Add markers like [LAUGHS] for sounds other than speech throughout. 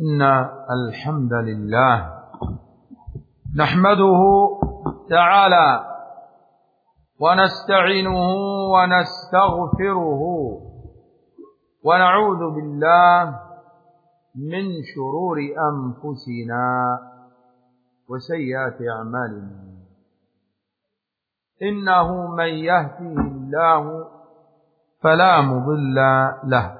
إن الحمد لله نحمده تعالى ونستعينه ونستغفره ونعوذ بالله من شرور أنفسنا وسيئات أعمالنا. إنه من يهده الله فلا مضل له.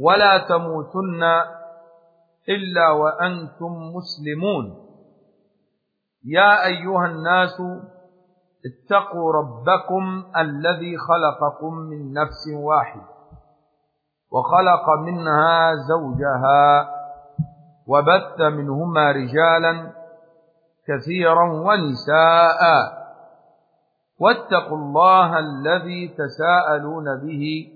ولا تموتن إلا وأنتم مسلمون. يا أيها الناس اتقوا ربكم الذي خلقكم من نفس واحد وخلق منها زوجها وبث منهما رجالا كثيرا ونساء. واتقوا الله الذي تساءلون به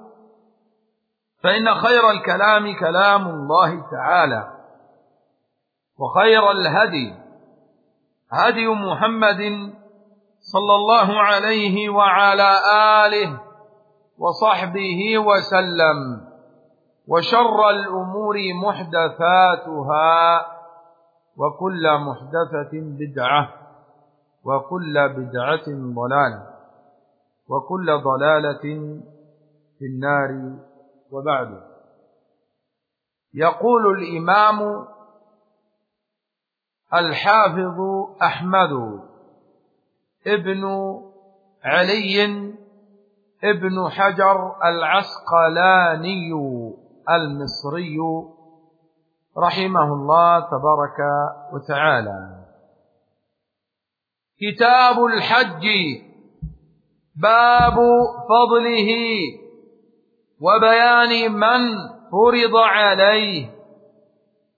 فإن خير الكلام كلام الله تعالى وخير الهدي هدي محمد صلى الله عليه وعلى آله وصحبه وسلم وشر الأمور محدثاتها وكل محدثة بدعة وكل بدعة ضلالة وكل ضلالة في النار. وبعد. يقول الإمام الحافظ أحمد ابن علي ابن حجر العسقلاني المصري رحمه الله تبارك وتعالى. كتاب الحج باب فضله وبيان من فرض عليه.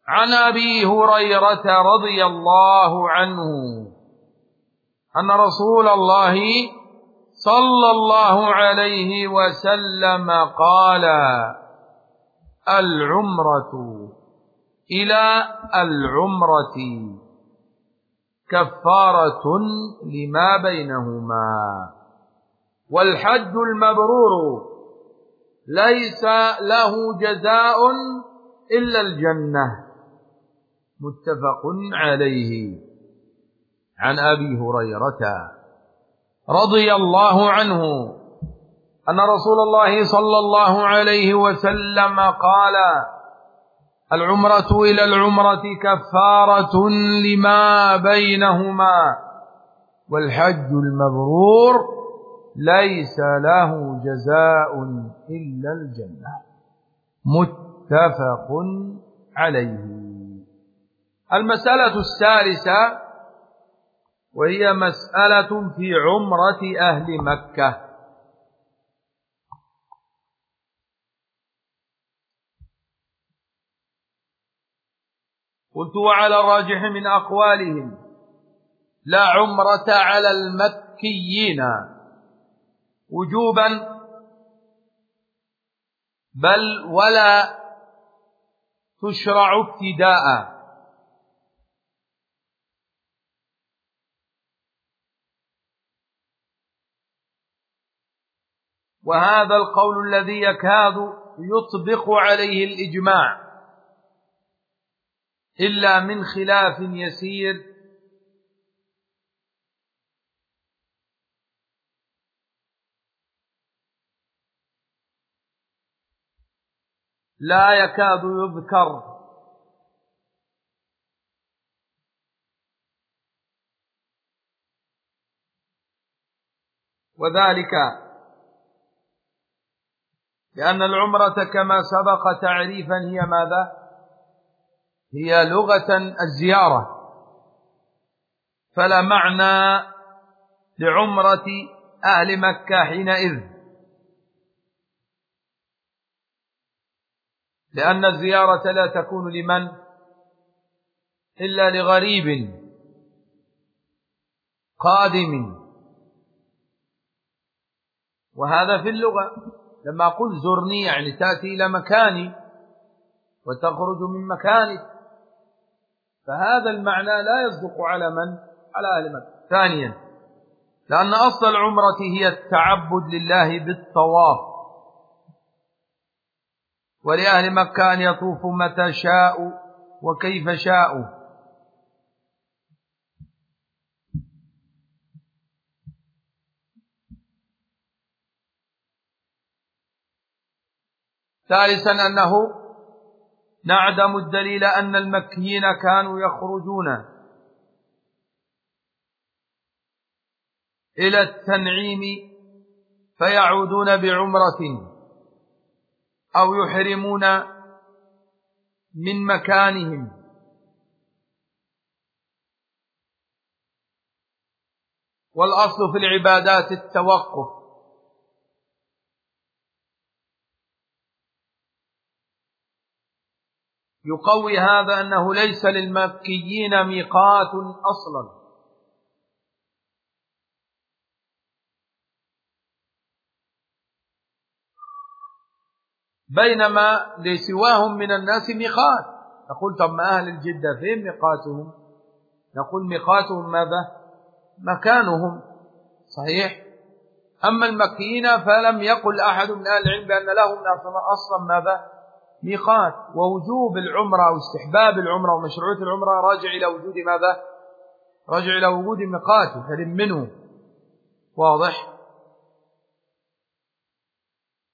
عن أبي هريرة رضي الله عنه. أن رسول الله صلى الله عليه وسلم قال العمرة إلى العمرة كفارة لما بينهما والحج المبرور ليس له جزاء إلا الجنة. متفق عليه. عن أبي هريرة رضي الله عنه أن رسول الله صلى الله عليه وسلم قال العمرة إلى العمرة كفارة لما بينهما والحج المبرور ليس له جزاء إلا الجنة. متفق عليه. المسألة الثالثة وهي مسألة في عمرة أهل مكة. قلت وعلى الراجح من أقوالهم لا عمرة على المكيين. وجوبا بل ولا تشرع ابتداء. وهذا القول الذي يكاد يطبق عليه الإجماع إلا من خلاف يسير لا يكاد يذكر. وذلك لأن العمرة كما سبق تعريفا هي ماذا؟ هي لغة الزيارة. فلا معنى لعمرة أهل مكة حينئذ. لأن الزيارة لا تكون لمن؟ إلا لغريب قادم. وهذا في اللغة. لما أقول زرني يعني تأتي إلى مكاني وتخرج من مكانك فهذا المعنى لا يصدق على من؟ على أهل مكة. ثانيا لأن أصل العمرة هي التعبد لله بالطواف. ولأهل مكة أن يطوفوا متى شاءوا وكيف شاءوا. ثالثا أنه نعدم الدليل أن المكيين كانوا يخرجون إلى التنعيم فيعودون بعمرة. أو يحرمون من مكانهم. والأصل في العبادات التوقف. يقوي هذا أنه ليس للمكيين ميقات أصلا. بينما لسواهم من الناس ميقات. نقول طب ما أهل الجدة فين ميقاتهم؟ نقول ميقاتهم ماذا؟ مكانهم. صحيح؟ أما المكيين فلم يقل أحد من أهل العلم بأن لهم أصلا ماذا؟ ميقات. ووجوب العمرة أو استحباب العمرة ومشروعية العمرة راجع إلى وجود ماذا؟ راجع إلى وجود ميقات. فلم منه. واضح؟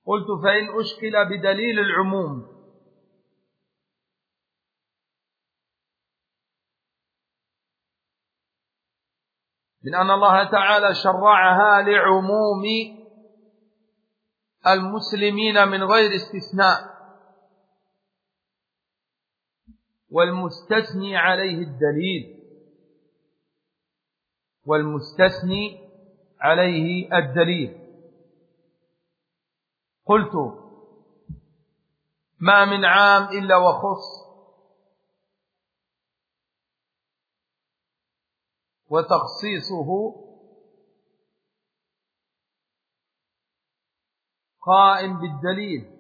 قلت فإن أشكل بدليل العموم. من أن الله تعالى شرعها لعموم المسلمين من غير استثناء والمستثني عليه الدليل والمستثني عليه الدليل. قلت ما من عام إلا وخص. وتخصيصه قائم بالدليل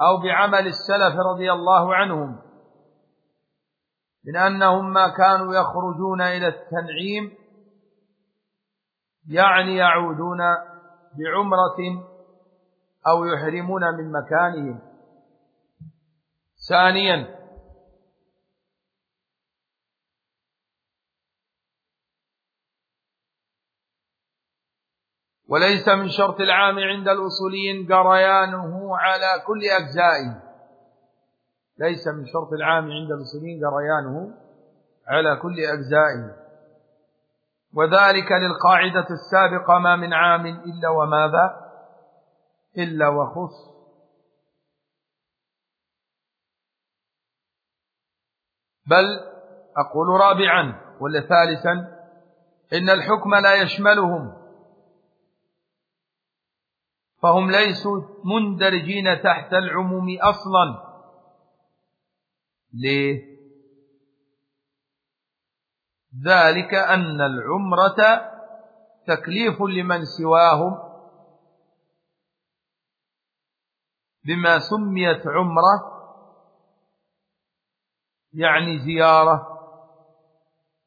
أو بعمل السلف رضي الله عنهم من أنهم ما كانوا يخرجون إلى التنعيم يعني يعودون بعمرة أو يحرمون من مكانهم. ثانيا وليس من شرط العام عند الأصوليين جريانه على كل أجزائه. ليس من شرط العام عند الأصوليين جريانه على كل أجزائه. وذلك للقاعدة السابقة ما من عام إلا وماذا؟ إلا وخص. بل أقول رابعا ولا ثالثا إن الحكم لا يشملهم. فهم ليسوا مندرجين تحت العموم أصلا. ليه؟ ذلك أن العمرة تكليف لمن سواهم. بما سميت عمرة يعني زيارة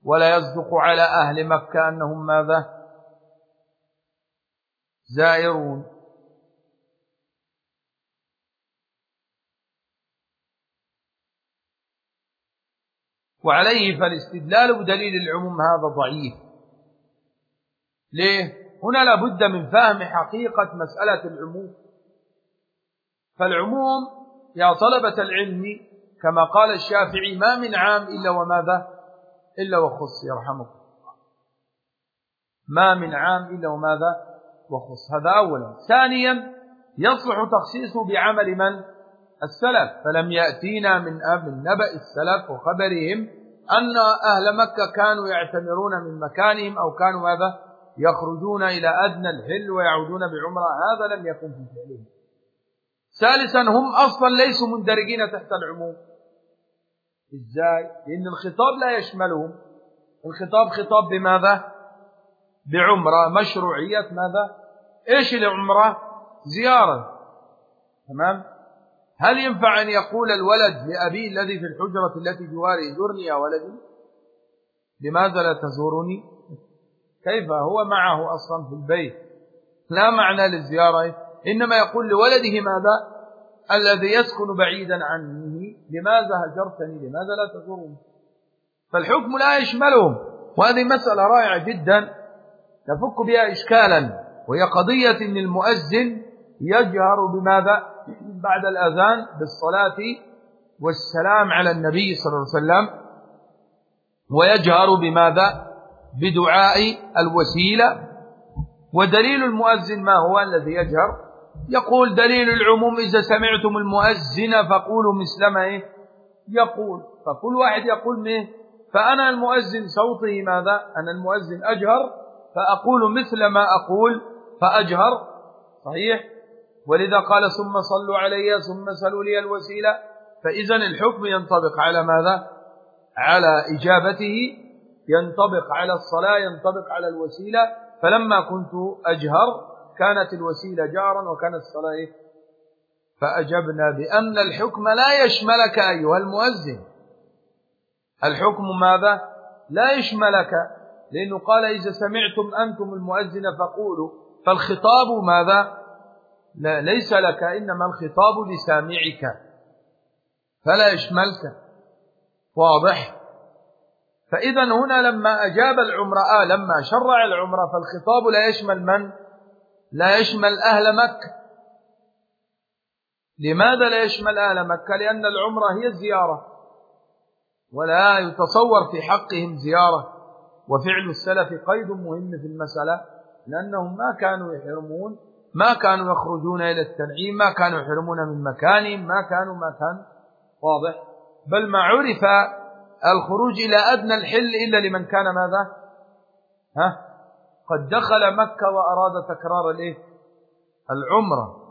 ولا يصدق على أهل مكة أنهم ماذا؟ زائرون. وعليه فالاستدلال بدليل العموم هذا ضعيف. ليه؟ هنا لابد من فهم حقيقة مسألة العموم. فالعموم يا طلبة العلم كما قال الشافعي ما من عام إلا وماذا؟ إلا وخص يرحمكم. ما من عام إلا وماذا؟ وخص. هذا أولا. ثانيا يصلح تخصيصه بعمل من؟ السلف فلم يأتينا من نبأ السلف وخبرهم أن أهل مكة كانوا يعتمرون من مكانهم أو كانوا ماذا يخرجون إلى أدنى الحل ويعودون بعمرة هذا لم يكن في فعلهم ثالثا هم أصلا ليسوا مندرجين تحت العموم إزاي؟ لأن الخطاب لا يشملهم الخطاب خطاب بماذا؟ بعمرة مشروعية ماذا؟ إيش العمرة؟ زيارة تمام؟ هل ينفع أن يقول الولد لأبيه الذي في الحجرة التي جواري زرني يا ولدي؟ لماذا لا تزورني؟ كيف؟ هو معه أصلا في البيت. لا معنى للزيارة. إنما يقول لولده ماذا؟ الذي يسكن بعيدا عني لماذا هجرتني؟ لماذا لا تزورني؟ فالحكم لا يشملهم وهذه مسألة رائعة جدا. نفك بها إشكالا. وهي قضية أن المؤذن يجهر بماذا؟ بعد الأذان بالصلاة والسلام على النبي صلى الله عليه وسلم ويجهر بماذا؟ بدعاء الوسيلة. ودليل المؤذن ما هو الذي يجهر؟ يقول دليل العموم إذا سمعتم المؤذن فقولوا مثل ما إيه؟ يقول. فكل واحد يقول منه فأنا المؤذن صوته ماذا؟ أنا المؤذن أجهر فأقول مثل ما أقول فأجهر. صحيح؟ ولذا قال ثم صلوا علي ثم سلوا لي الوسيلة. فإذا الحكم ينطبق على ماذا؟ على إجابته ينطبق على الصلاة ينطبق على الوسيلة. فلما كنت أجهر كانت الوسيلة جارا وكانت الصلاة إيه؟ فأجبنا بأن الحكم لا يشملك أيها المؤذن. الحكم ماذا؟ لا يشملك. لأنه قال إذا سمعتم أنتم المؤذن فقولوا. فالخطاب ماذا؟ لا ليس لك إنما الخطاب لسامعك. فلا يشملك. واضح. فإذا هنا لما أجاب العمرة آه لما شرع العمرة فالخطاب لا يشمل من؟ لا يشمل أهل مكة. لماذا لا يشمل أهل مكة؟ لأن العمرة هي الزيارة. ولا يتصور في حقهم زيارة. وفعل السلف قيد مهم في المسألة لأنهم ما كانوا يحرمون ما كانوا يخرجون إلى التنعيم ما كانوا يحرمون من مكانهم ما كانوا ما كان واضح. بل ما عرف الخروج إلى أدنى الحل إلا لمن كان ماذا؟ ها؟ قد دخل مكة وأراد تكرار الإيه؟ العمرة.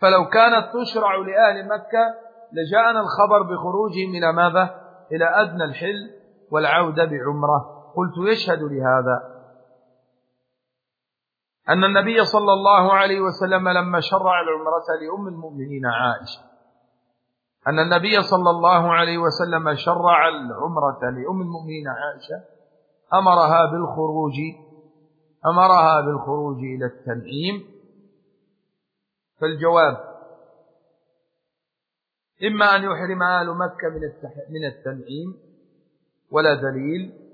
فلو كانت تشرع لأهل مكة لجاءنا الخبر بخروجهم إلى ماذا؟ إلى أدنى الحل والعودة بعمرة. قلت يشهد لهذا. أن النبي صلى الله عليه وسلم لما شرع العمرة لأم المؤمنين عائشة أن النبي صلى الله عليه وسلم شرع العمرة لأم المؤمنين عائشة أمرها بالخروج أمرها بالخروج إلى التنعيم. فالجواب إما أن يحرم أهل مكة من التنعيم ولا دليل.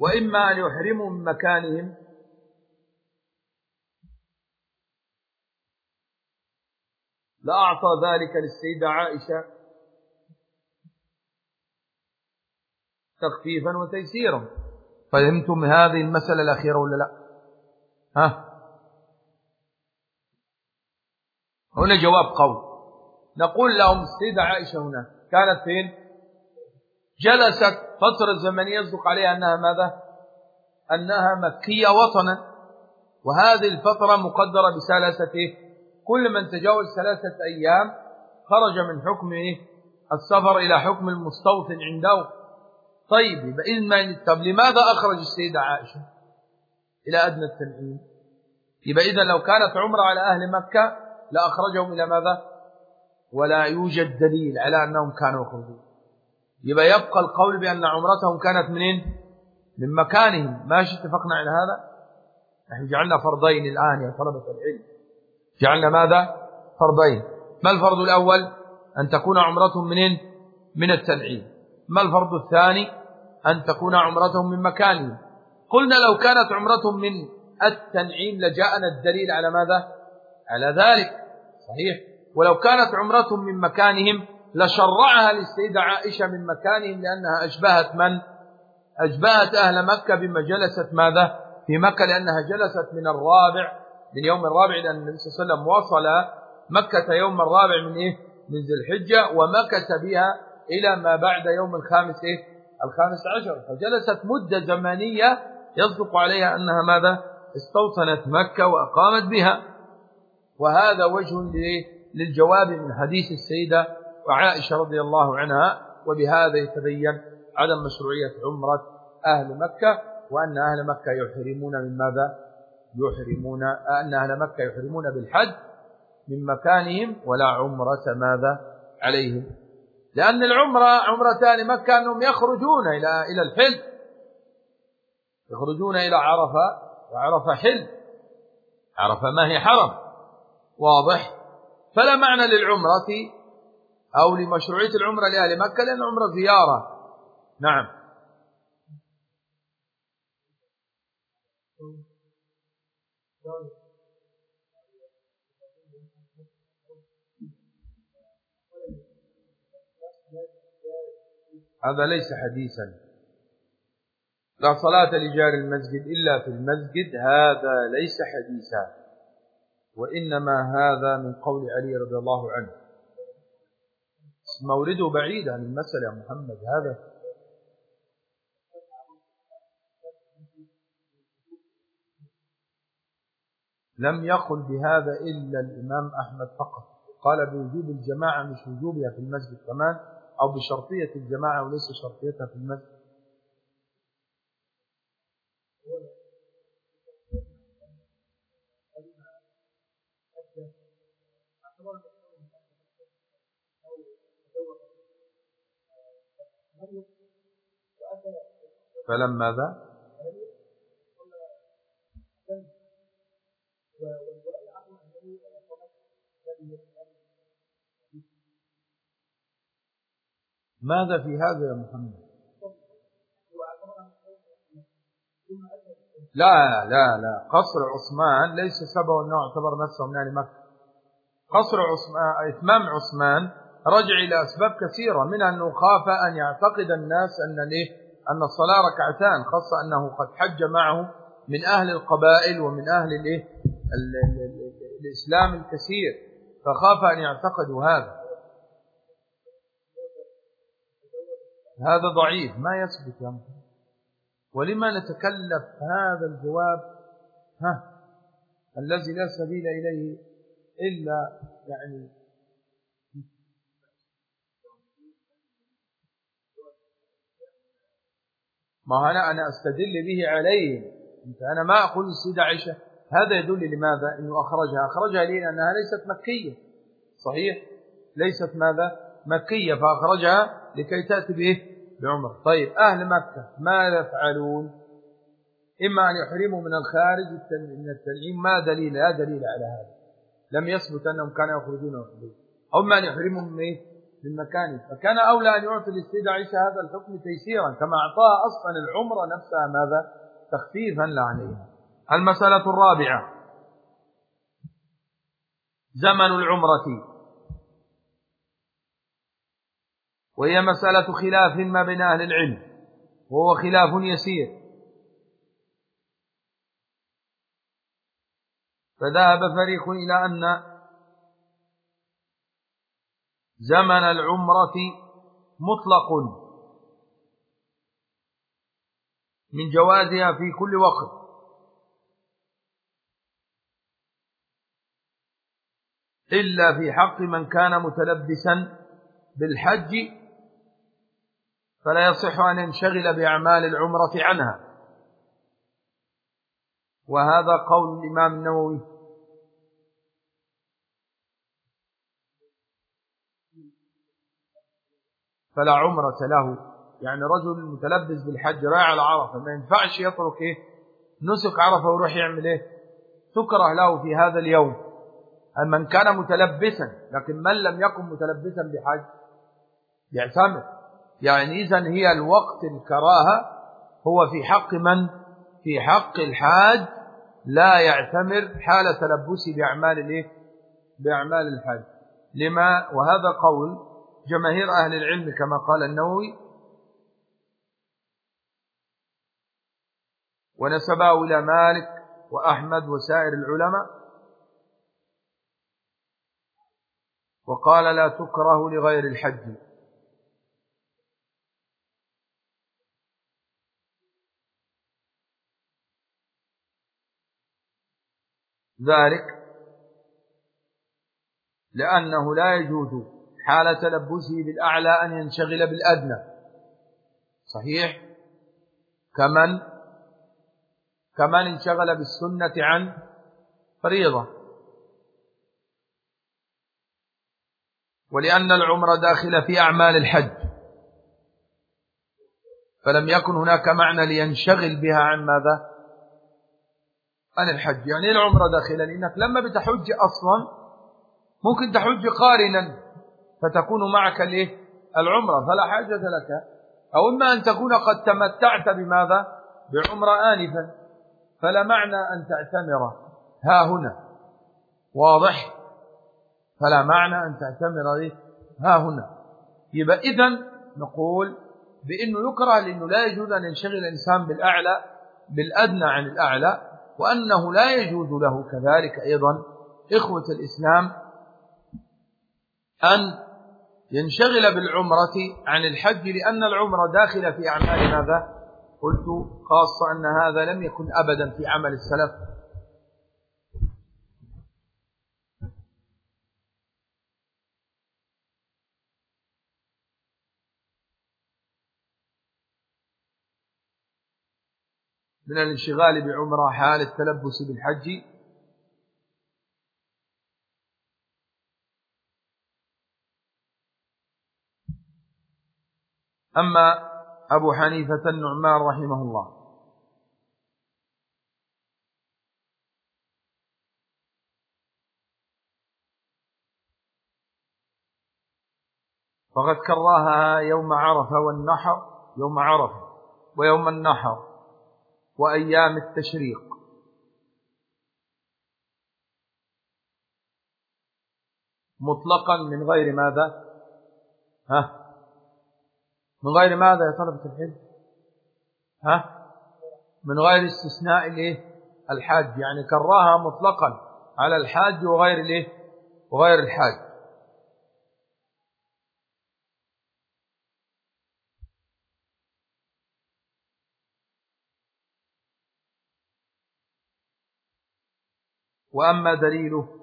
وإما أن يحرموا من مكانهم. لأعطى ذلك للسيدة عائشة تخفيفا وتيسيرا. فهمتم هذه المسألة الأخيرة ولا لا؟ ها؟ هنا جواب قول نقول لهم السيدة عائشة هنا كانت فين؟ جلست فترة زمنية يصدق عليها أنها ماذا؟ أنها مكية وطنا. وهذه الفترة مقدرة بثلاثة كل من تجاوز ثلاثة أيام خرج من حكم السفر إلى حكم المستوطن عنده. طيب يبقى إذن طب لماذا أخرج السيدة عائشة إلى أدنى التنعيم؟ يبقى إذا لو كانت عمرة على أهل مكة لأخرجهم إلى ماذا؟ ولا يوجد دليل على أنهم كانوا يخرجون. يبقى يبقى القول بأن عمرتهم كانت منين؟ من مكانهم. ماشي اتفقنا على هذا؟ نحن جعلنا فرضين الآن يا طلبة العلم. جعلنا ماذا؟ فرضين. ما الفرض الأول؟ أن تكون عمرتهم منين؟ من التنعيم. ما الفرض الثاني؟ أن تكون عمرتهم من مكانهم. قلنا لو كانت عمرتهم من التنعيم لجاءنا الدليل على ماذا؟ على ذلك. صحيح. ولو كانت عمرتهم من مكانهم لشرعها للسيدة عائشة من مكانهم لأنها أشبهت من؟ أشبهت أهل مكة بما جلست ماذا؟ في مكة لأنها جلست من الرابع من يوم الرابع لأن النبي صلى الله عليه وسلم وصل مكة يوم الرابع من إيه؟ من ذي الحجة ومكث بها إلى ما بعد يوم الخامس إيه؟ الخامس عشر. فجلست مدة زمنية يصدق عليها أنها ماذا؟ استوطنت مكة وأقامت بها. وهذا وجه للجواب من حديث السيدة وعائشة رضي الله عنها وبهذا يتبين عدم مشروعية عمرة أهل مكة وأن أهل مكة يحرمون من ماذا؟ يحرمون أن أهل مكة يحرمون بالحج من مكانهم ولا عمرة ماذا؟ عليهم. لأن العمرة عمرتان مكة أنهم يخرجون إلى إلى الحل يخرجون إلى عرفة وعرفة حل عرفة ما هي حرم. واضح؟ فلا معنى للعمرة أو لمشروعية العمرة لأهل مكة لأن عمرة زيارة. نعم. هذا ليس حديثا. لا صلاة لجار المسجد إلا في المسجد هذا ليس حديثا. وإنما هذا من قول علي رضي الله عنه. مورده بعيد عن المسألة يا محمد هذا لم يقل بهذا إلا الإمام أحمد فقط. قال بوجوب الجماعة مش وجوبها في المسجد كمان أو بشرطية الجماعة وليس شرطيتها في المسجد. فلم ماذا؟ ماذا في هذا يا محمد؟ لا لا لا قصر عثمان ليس سبب أنه اعتبر نفسه من أهل مكه قصر عثمان إتمام عثمان رجع إلى أسباب كثيرة منها انه خاف أن يعتقد الناس أن ليه؟ أن الصلاة ركعتان خاصة أنه قد حج معه من أهل القبائل ومن أهل الايه الإسلام الكثير فخاف أن يعتقدوا هذا. هذا ضعيف ما يثبت ولما نتكلف هذا الجواب؟ ها الذي لا سبيل إليه إلا يعني ما أنا أنا أستدل به عليه. أنت أنا ما أقول السيدة عائشة هذا يدل لماذا؟ أنه أخرجها. أخرجها لي لأنها ليست مكية. صحيح؟ ليست ماذا؟ مكية. فأخرجها لكي تأتي به بعمر. طيب أهل مكة ماذا يفعلون؟ إما أن يحرموا من الخارج من التنعيم. ما دليل؟ لا دليل على هذا. لم يثبت أنهم كانوا يخرجون. أو ما أن يحرموا من إيه؟ من مكانه. فكان أولى أن يعطي للسيدة عائشة هذا الحكم تيسيرا كما أعطاها أصلا العمرة نفسها ماذا؟ تخفيفا لعنيها المسألة الرابعة. زمن العمرة. وهي مسألة خلاف ما بين أهل العلم. وهو خلاف يسير. فذهب فريق إلى أن زمن العمرة مطلق من جوازها في كل وقت. إلا في حق من كان متلبسا بالحج فلا يصح أن ينشغل بأعمال العمرة عنها. وهذا قول الإمام النووي. فلا عمرة له. يعني رجل متلبس بالحج رايح على عرفة ما ينفعش يترك إيه؟ نسك عرفة ويروح يعمل إيه؟ تكره له في هذا اليوم. من كان متلبسا لكن من لم يكن متلبسا بحج؟ يعتمر يعني إذا هي الوقت الكراهة هو في حق من؟ في حق الحاج لا يعتمر حال تلبسه بأعمال الإيه؟ بأعمال الحج لما؟ وهذا قول جماهير أهل العلم كما قال النووي ونسبه إلى مالك وأحمد وسائر العلماء وقال لا تكره لغير الحج. ذلك لأنه لا يجوز حال تلبسه بالأعلى أن ينشغل بالأدنى. صحيح؟ كمن؟ كمن انشغل بالسنة عن فريضة. ولأن العمر داخل في أعمال الحج. فلم يكن هناك معنى لينشغل بها عن ماذا؟ عن الحج. يعني العمرة داخلة لأنك لما بتحج أصلا ممكن تحج قارنا. فتكون معك الايه؟ العمرة. فلا حاجة لك. أو إما أن تكون قد تمتعت بماذا؟ بعمرة آنفا. فلا معنى أن تعتمر. ها هنا. واضح؟ فلا معنى أن تعتمر إيه؟ ها هنا. يبقى إذن نقول بأنه يكره لأنه لا يجوز أن ينشغل الإنسان بالأعلى بالأدنى عن الأعلى وأنه لا يجوز له كذلك أيضا إخوة الإسلام أن ينشغل بالعمرة عن الحج لأن العمرة داخلة في أعمال ماذا؟ قلت خاصة أن هذا لم يكن أبدا في عمل السلف. من الانشغال بعمرة حال التلبس بالحج أما أبو حنيفة النعمان رحمه الله. فقد كراها يوم عرفة والنحر يوم عرفة ويوم النحر وأيام التشريق. مطلقا من غير ماذا؟ ها؟ من غير ماذا يا طلبة العلم؟ ها؟ من غير استثناء الايه الحاج يعني كراها مطلقا على الحاج وغير الإيه؟ وغير الحاج. وأما دليله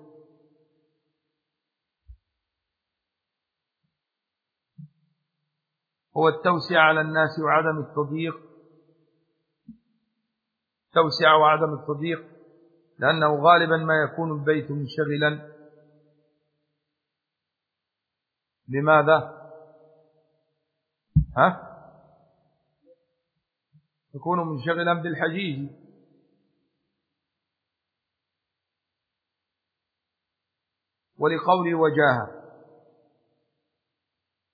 هو التوسع على الناس وعدم التضييق. توسع وعدم التضييق لأنه غالبا ما يكون البيت منشغلا. بماذا ها؟ يكون منشغلا بالحجيج. ولقول وجاهه.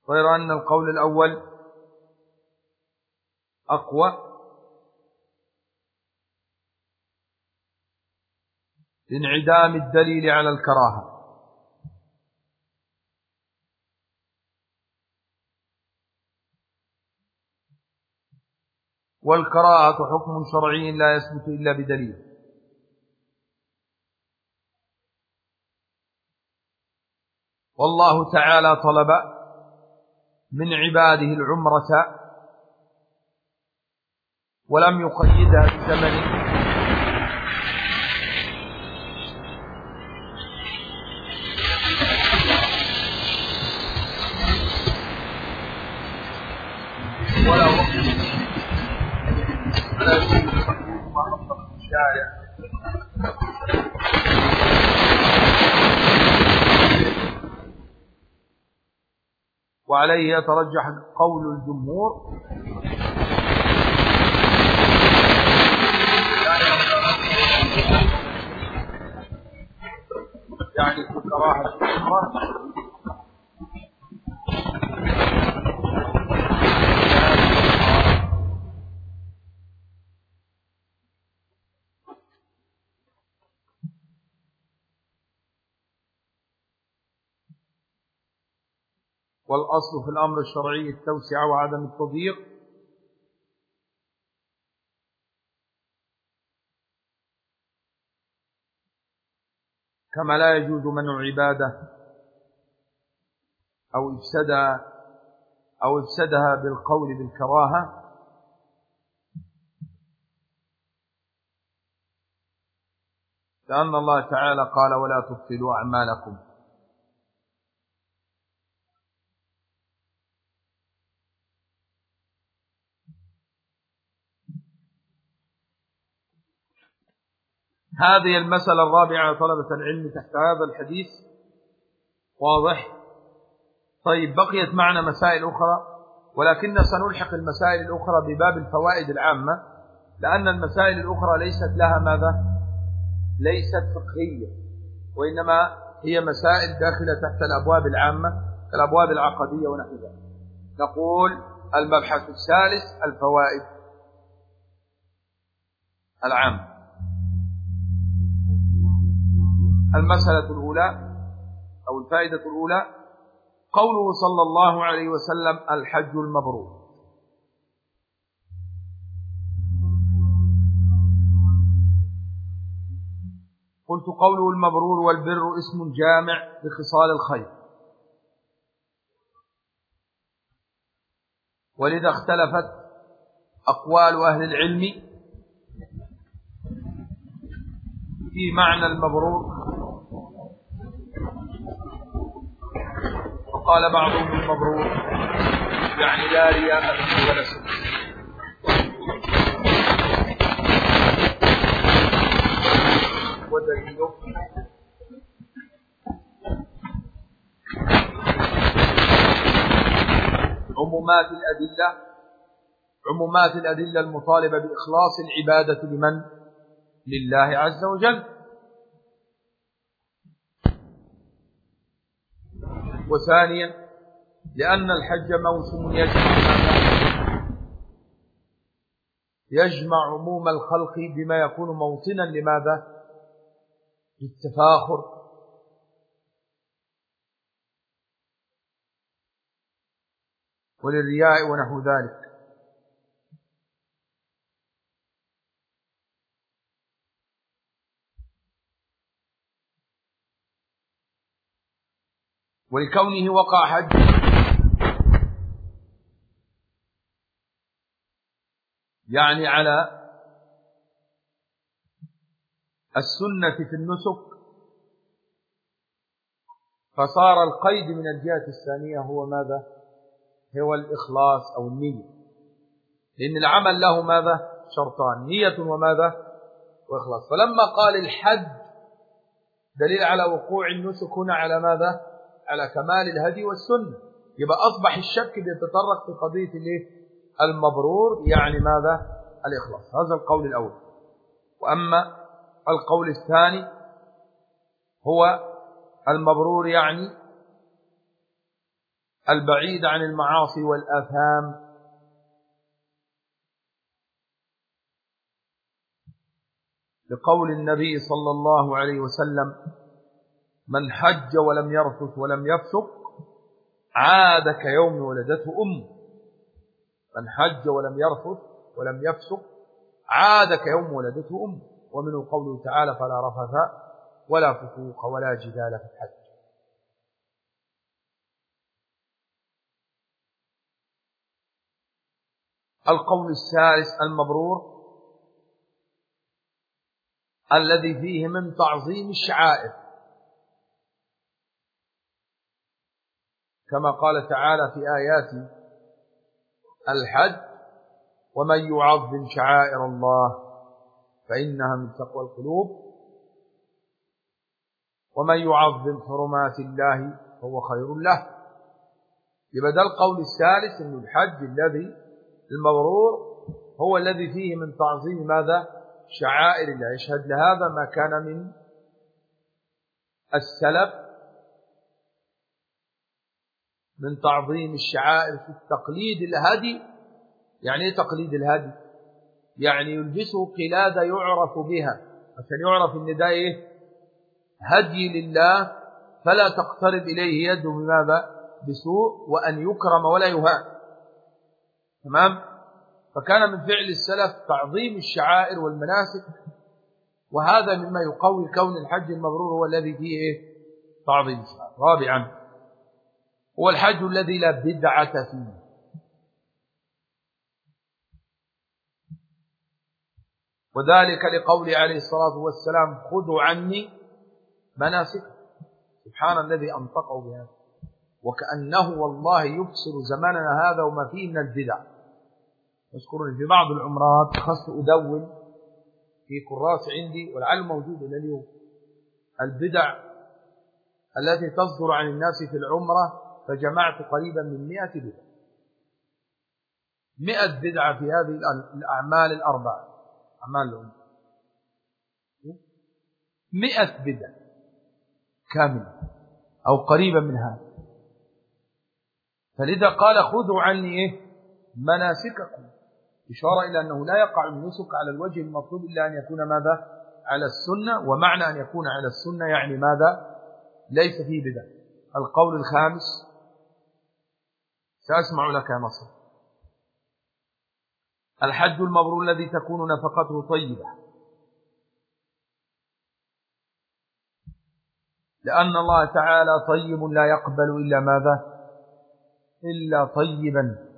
غير أن القول الأول أقوى. لانعدام الدليل على الكراهة. والكراهة حكم شرعي لا يثبت إلا بدليل. والله تعالى طلب من عباده العمرة ولم يقيدها بثمن ولا وقت. الشارع. وعليه يترجح قول الجمهور والأصل في الأمر الشرعي التوسعة وعدم التضييق. كما لا يجوز منع عبادة أو إفسدها أو إفسدها بالقول بالكراهة. لأن الله تعالى قال ولا تبطلوا أعمالكم. هذه المسألة الرابعة طلبة العلم تحت هذا الحديث. واضح؟ طيب بقيت معنا مسائل أخرى ولكن سنلحق المسائل الأخرى بباب الفوائد العامة لأن المسائل الأخرى ليست لها ماذا؟ ليست فقهية وإنما هي مسائل داخلة تحت الأبواب العامة الأبواب العقدية ونحو ذلك. نقول المبحث الثالث الفوائد العامة. المسألة الأولى أو الفائدة الأولى قوله صلى الله عليه وسلم الحج المبرور. قلت قوله المبرور والبر اسم جامع لخصال الخير. ولذا اختلفت أقوال أهل العلم في معنى المبرور. وقال بعضهم المبرور يعني لا رياء فيه ولا سوء ودليله عمومات الأدلة عمومات الأدلة المطالبة بإخلاص العبادة لمن؟ لله عز وجل. وثانيا لأن الحج موسم يجمع يجمع عموم الخلق بما يكون موطنا. لماذا؟ للتفاخر. وللرياء ونحو ذلك. ولكونه وقع حج يعني على السنة في النسك. فصار القيد من الجهة الثانية هو ماذا؟ هو الإخلاص أو النية. لأن العمل له ماذا؟ شرطان. نية وماذا؟ وإخلاص. فلما قال الحج دليل على وقوع النسك هنا على ماذا؟ على كمال الهدي والسنة. يبقى أصبح الشك بيتطرق في قضية الإيه؟ المبرور يعني ماذا؟ الإخلاص. هذا القول الأول. وأما القول الثاني هو المبرور يعني البعيد عن المعاصي والآثام. لقول النبي صلى الله عليه وسلم من حج ولم يرفث ولم يفسق عاد كيوم ولدته أمه. من حج ولم يرفث ولم يفسق عاد كيوم ولدته أمه. ومنه قوله تعالى فلا رفث ولا فسوق ولا جدال في الحج. القول الثالث المبرور الذي فيه من تعظيم الشعائر. كما قال تعالى في آيات الحج ومن يعظم شعائر الله فإنها من تقوى القلوب ومن يعظم حرمات الله فهو خير له. يبقى ده القول الثالث أن الحج الذي المبرور هو الذي فيه من تعظيم ماذا؟ شعائر الله. يشهد لهذا ما كان من السلف من تعظيم الشعائر في التقليد الهدي يعني إيه تقليد الهدي يعني يلبسه قلادة يعرف بها. عشان يعرف إن ده إيه؟ هدي لله فلا تقترب إليه يده بماذا؟ بسوء وأن يكرم ولا يهان. تمام؟ فكان من فعل السلف تعظيم الشعائر والمناسك. وهذا مما يقوي كون الحج المبرور هو الذي فيه إيه؟ تعظيم رابعا هو الحج الذي لا بدعة فيه. وذلك لقول عليه الصلاة والسلام خذوا عني مناسك. سبحان الذي أنطقه بها وكأنه والله يبصر زماننا هذا وما فيه من البدع. اذكرني في بعض العمرات أخذت أدون في كراس عندي ولعل موجود إلى اليوم. البدع التي تصدر عن الناس في العمرة فجمعت قريبا من مئة بدعة. مئة بدعة في هذه الأعمال الأربعة. أعمال مئة بدعة كاملة أو قريبا من هذا. فلذا قال خذوا عني إيه؟ مناسككم. إشارة إلى أنه لا يقع النسك على الوجه المطلوب إلا أن يكون ماذا؟ على السنة. ومعنى أن يكون على السنة يعني ماذا؟ ليس فيه بدع القول الخامس سأسمع لك يا نصر. الحج المبرور الذي تكون نفقته طيبة. لأن الله تعالى طيب لا يقبل إلا ماذا؟ إلا طيبا.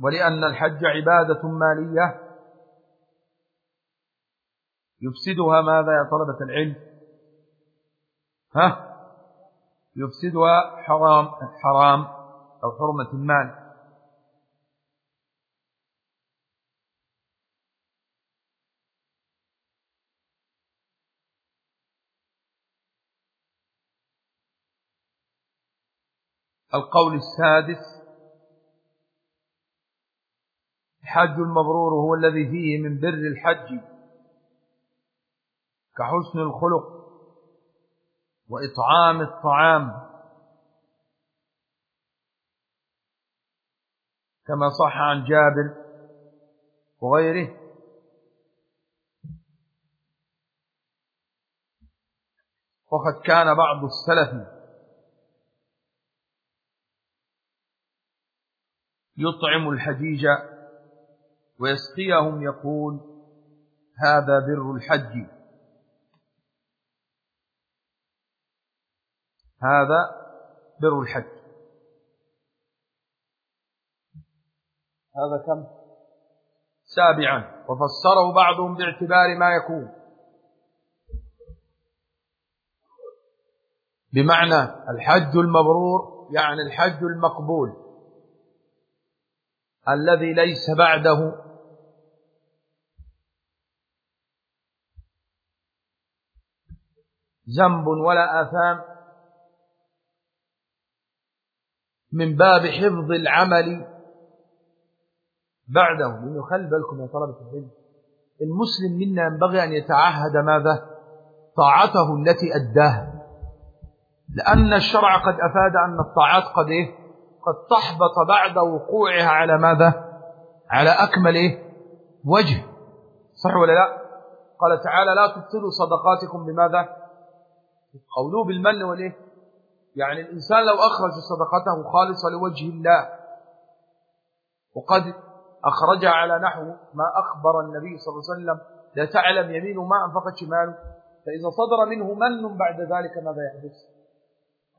ولأن الحج عبادة مالية. يفسدها ماذا يا طلبة العلم؟ ها؟ يفسدها حرام حرام أو حرمة المال. القول السادس الحج المبرور هو الذي فيه من بر الحج. كحسن الخلق وإطعام الطعام. كما صح عن جابر وغيره. وقد كان بعض السلف يطعم الحجيج ويسقيهم يقول هذا بر الحج. هذا بر الحج. هذا كم؟ سابعا. وفسره بعضهم باعتبار ما يكون. بمعنى الحج المبرور يعني الحج المقبول. الذي ليس بعده. ذنب ولا آثام. من باب حفظ العمل بعده. لأنه خلي بالكم يا طلبة العلم. المسلم منا ينبغي أن يتعهد ماذا؟ طاعته التي أداها لأن الشرع قد أفاد أن الطاعات قد إيه؟ قد تحبط بعد وقوعها على ماذا؟ على أكمل إيه؟ وجه. صح ولا لا؟ قال تعالى لا تبطلوا صدقاتكم بماذا؟ قولوا بالمن والإيه؟ يعني الإنسان لو أخرج صدقته خالصة لوجه الله وقد أخرجها على نحو ما أخبر النبي صلى الله عليه وسلم لا تعلم يمينه ما أنفقت شماله فإذا صدر منه من بعد ذلك ماذا يحدث؟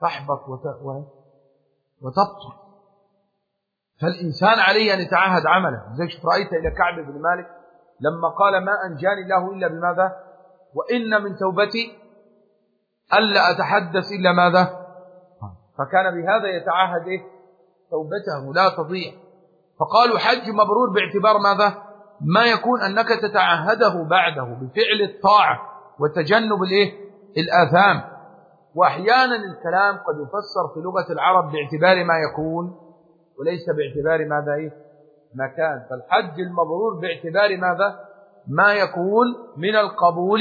تحبط وتبطل. فالإنسان عليه أن يتعهد عمله. زي رأيت إلى كعب بن مالك لما قال ما أنجاني الله إلا بماذا؟ وإن من توبتي ألا أتحدث إلا ماذا؟ فكان بهذا يتعهد إيه؟ توبته لا تضيع. فقالوا حج مبرور باعتبار ماذا؟ ما يكون أنك تتعهده بعده بفعل الطاعة وتجنب الإيه؟ الآثام. وأحيانا الكلام قد يفسر في لغة العرب باعتبار ما يكون وليس باعتبار ماذا إيه؟ مكان. فالحج المبرور باعتبار ماذا؟ ما يكون من القبول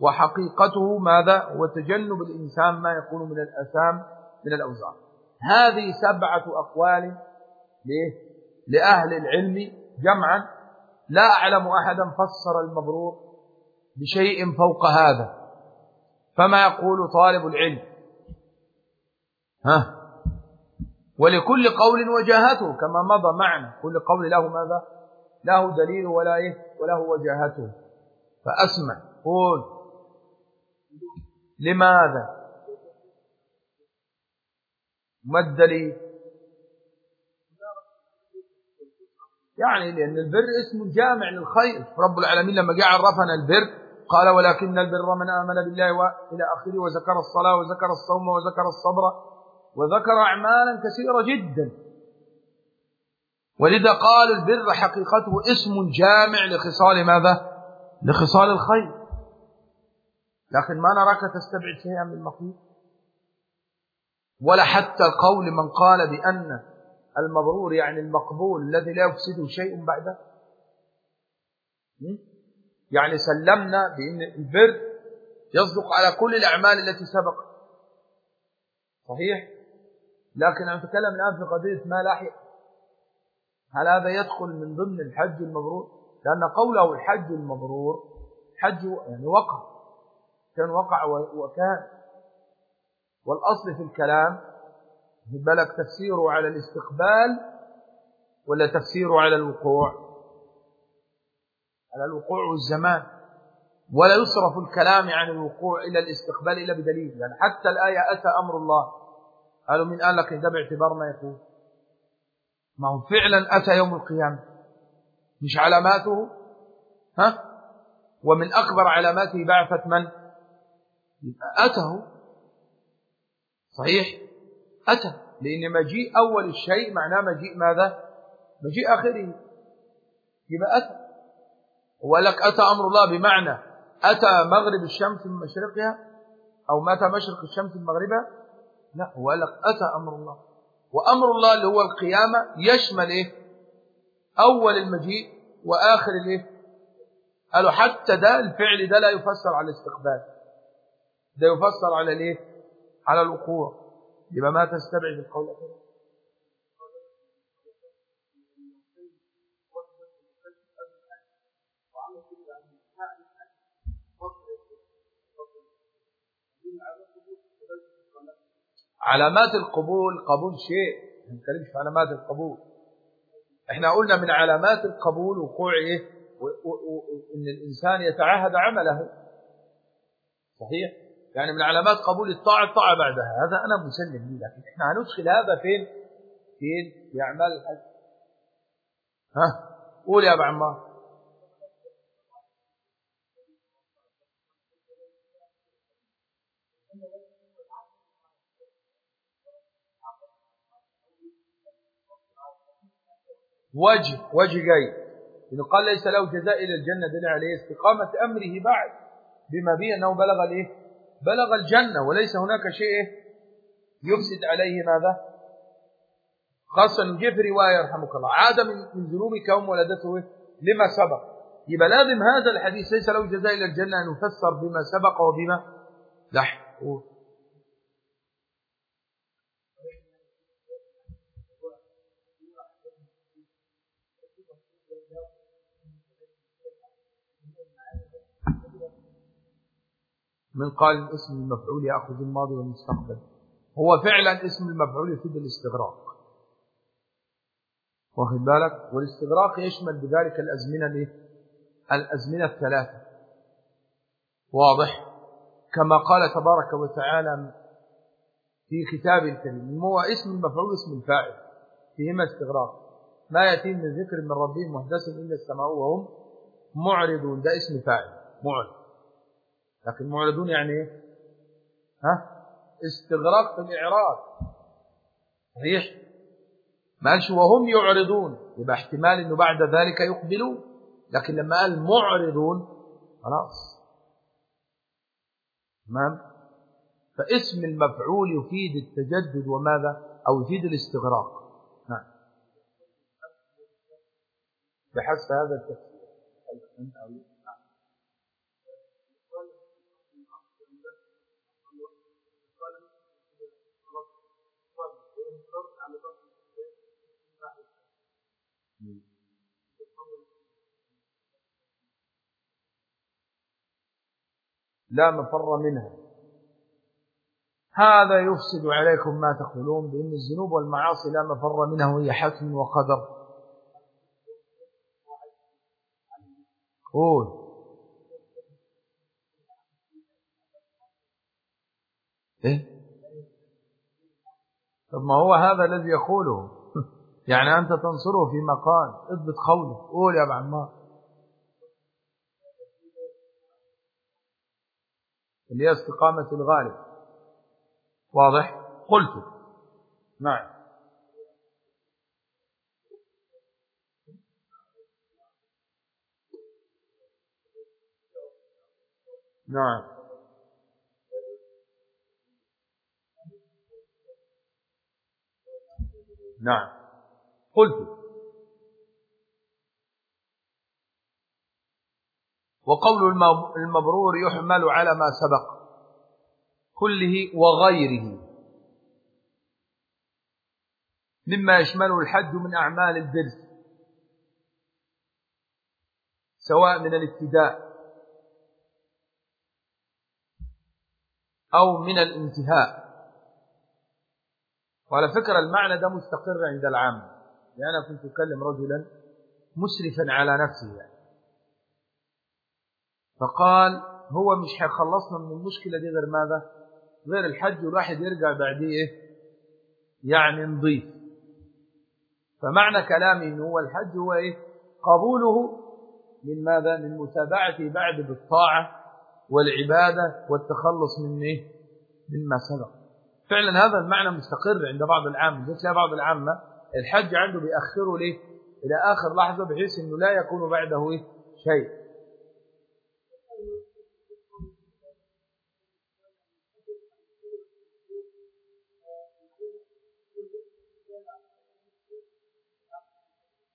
وحقيقته ماذا؟ وتجنب الإنسان ما يكون من الأسام من الأوزار. هذه سبعة أقوال ليه؟ لأهل العلم جمعا. لا أعلم أحدا فسر المبرور بشيء فوق هذا. فما يقول طالب العلم. ها؟ ولكل قول وجاهته كما مضى معنا. كل قول له ماذا؟ له دليل ولا إيه؟ وله وجاهته. فأسمع. قول لماذا؟ ما الدليل يعني لأن البر اسم جامع للخير. رب العالمين لما جاء عرفنا البر قال ولكن البر من آمن بالله وإلى آخره وذكر الصلاة وذكر الصوم وذكر الصبر وذكر أعمالا كثيرة جدا. ولذا قال البر حقيقته اسم جامع لخصال ماذا؟ لخصال الخير. لكن ما نراك تستبعد شيئا من المطلوب ولا حتى قول من قال بأن المبرور يعني المقبول الذي لا يفسده شيء بعده يعني سلمنا بأن البر يصدق على كل الأعمال التي سبقت صحيح؟ لكن أنا أتكلم الآن في قضية ما لاحق هل هذا يدخل من ضمن الحج المبرور؟ لأن قوله الحج المبرور حج يعني وقع. كان وقع وكان. والأصل في الكلام بالك تفسيره على الاستقبال ولا تفسيره على الوقوع؟ على الوقوع والزمان. ولا يصرف الكلام عن الوقوع إلى الاستقبال إلا بدليل. يعني حتى الآية أتى أمر الله. قالوا من قال لك ده باعتبار ما يكون ما هو فعلا أتى يوم القيامة. مش علاماته؟ ها؟ ومن أكبر علاماته بعثة من؟ أتاه. صحيح؟ أتى لأن مجيء أول الشيء معناه مجيء ماذا؟ مجيء آخره يبقى أتى. ولك أتى أمر الله بمعنى. أتى مغرب الشمس من مشرقها أو متى مشرق الشمس من مغربها؟ لا هو قال لك أتى أمر الله. وأمر الله اللي هو القيامة يشمل إيه؟ أول المجيء وآخر الإيه؟ قالوا حتى ده الفعل ده لا يفسر على الاستقبال. ده يفسر على الإيه؟ على الوقوع. يبقى ما تستبعد القول. أخيرا علامات القبول قبول شيء. ما نتكلمش في علامات القبول. إحنا قلنا من علامات القبول وقوع إيه؟ إن الإنسان يتعهد عمله. صحيح؟ يعني من علامات قبول الطاعة الطاعة بعدها. هذا أنا مسلم به لكن إحنا هندخل هذا فين؟ فين في اعمال الحج؟ ها؟ قول يا أبو عمار. وجه وجه جاي. إنه قال ليس له جزاء إلى الجنة دل عليه استقامة أمره بعد بما به أنه بلغ الإيه؟ بلغ الجنة وليس هناك شيء يفسد عليه ماذا؟ خاصة جه في رواية يرحمك الله. عاد من ذنوبك يوم ولدته لما سبق. يبقى لازم هذا الحديث ليس له جزاء إلى الجنة أن يفسر بما سبق وبما لحق من قال اسم المفعول يأخذ الماضي والمستقبل. هو فعلا اسم المفعول يفيد الاستغراق. واخد بالك؟ والاستغراق يشمل بذلك الأزمنة الايه الأزمنة الثلاثة. واضح؟ كما قال تبارك وتعالى في كتاب الكريم. هو اسم المفعول اسم الفاعل فيهما استغراق. ما يأتي من ذكر من ربهم محدث إلا السماء وهم معرضون. ده اسم فاعل معرض. لكن معرضون يعني إيه؟ ها؟ استغراق في الاعراض صحيح؟ ما قالش وهم يعرضون. يبقى احتمال إنه بعد ذلك يقبلون لكن لما قال معرضون خلاص. تمام؟ فاسم المفعول يفيد التجدد وماذا؟ أو يفيد الاستغراق. نعم. بحسب هذا التفسير. لا مفر منها. هذا يفسد عليكم ما تقولون بأن الذنوب والمعاصي لا مفر منها وهي حتم وقدر. قول. إيه؟ طب ما هو هذا الذي يقوله؟ [LAUGHS] يعني أنت تنصره في مقال. اثبت قوله قول يا أبو عمار. اللي هي استقامة الغالب. واضح؟ قلت. نعم. نعم. نعم. قلت. وقول المبرور يحمل على ما سبق. كله وغيره. مما يشمله الحج من أعمال البر. سواء من الابتداء. أو من الانتهاء. وعلى فكرة المعنى ده مستقر عند العام. يعني أنا كنت أكلم رجلا مسرفا على نفسه يعني. فقال هو مش هيخلصنا من المشكلة دي غير ماذا؟ غير الحج والواحد يرجع بعديه إيه؟ يعني نضيف. فمعنى كلامي ان هو الحج هو إيه؟ قبوله من ماذا؟ من متابعته بعد بالطاعة والعبادة والتخلص من إيه؟ مما سبق. فعلا هذا المعنى مستقر عند بعض العامة. جت بعض العامة الحج عنده بيأخره ليه؟ إلى آخر لحظة بحيث أنه لا يكون بعده إيه؟ شيء.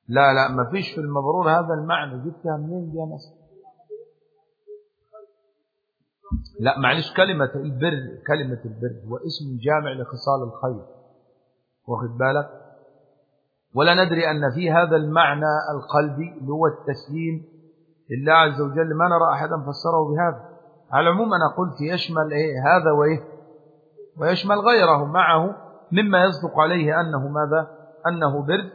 لا لا ما فيش في المبرور هذا المعنى. جبتها منين دي يا ناس؟ لا معلش كلمة البر كلمة البر هو اسم جامع لخصال الخير. واخد بالك؟ ولا ندري أن في هذا المعنى القلبي اللي هو التسليم لله عز وجل. ما نرى أحدا فسره بهذا. على العموم أنا قلت يشمل إيه؟ هذا وإيه؟ ويشمل غيره. معه مما يصدق عليه أنه ماذا؟ أنه بر.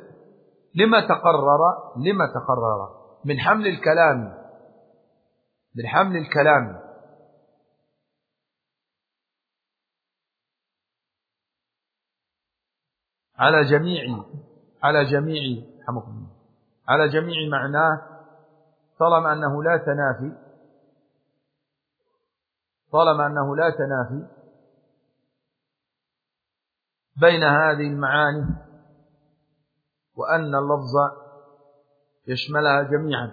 لما تقرر لما تقرر؟ من حمل الكلام. من حمل الكلام. على جميع على جميع على جميع معناه طالما أنه لا تنافي طالما أنه لا تنافي بين هذه المعاني وأن اللفظ يشملها جميعا.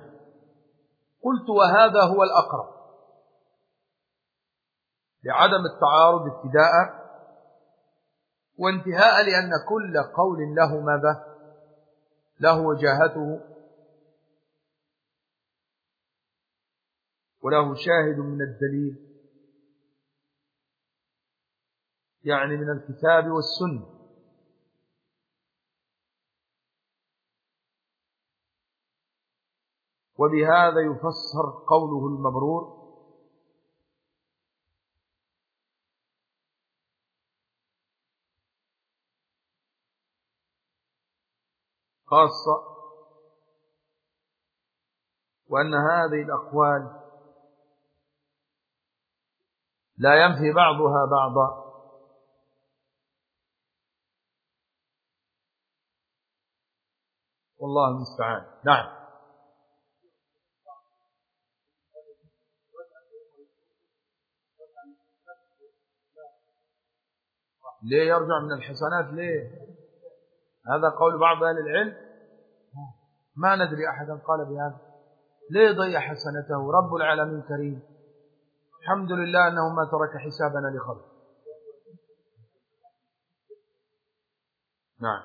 قلت وهذا هو الأقرب لعدم التعارض ابتداء وانتهاء لأن كل قول له ماذا؟ له وجاهته. وله شاهد من الدليل. يعني من الكتاب والسنة. وبهذا يفسر قوله المبرور خاصة وأن هذه الأقوال لا ينفي بعضها بعضا. والله المستعان. نعم. ليه يرجع من الحسنات؟ ليه؟ هذا قول بعض أهل العلم. ما ندري أحدا قال بهذا. ليه ضيع حسنته؟ رب العالمين كريم. الحمد لله أنه ما ترك حسابنا لخلق. نعم.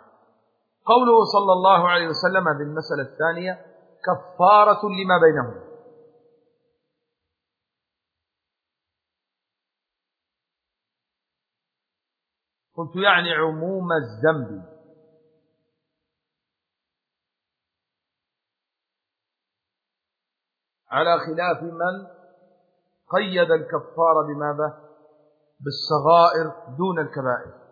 قوله صلى الله عليه وسلم بالمسألة الثانية كفارة لما بينهم. قلت يعني عموم الذنب. على خلاف من قيد الكفار بماذا؟ بالصغائر دون الكبائر.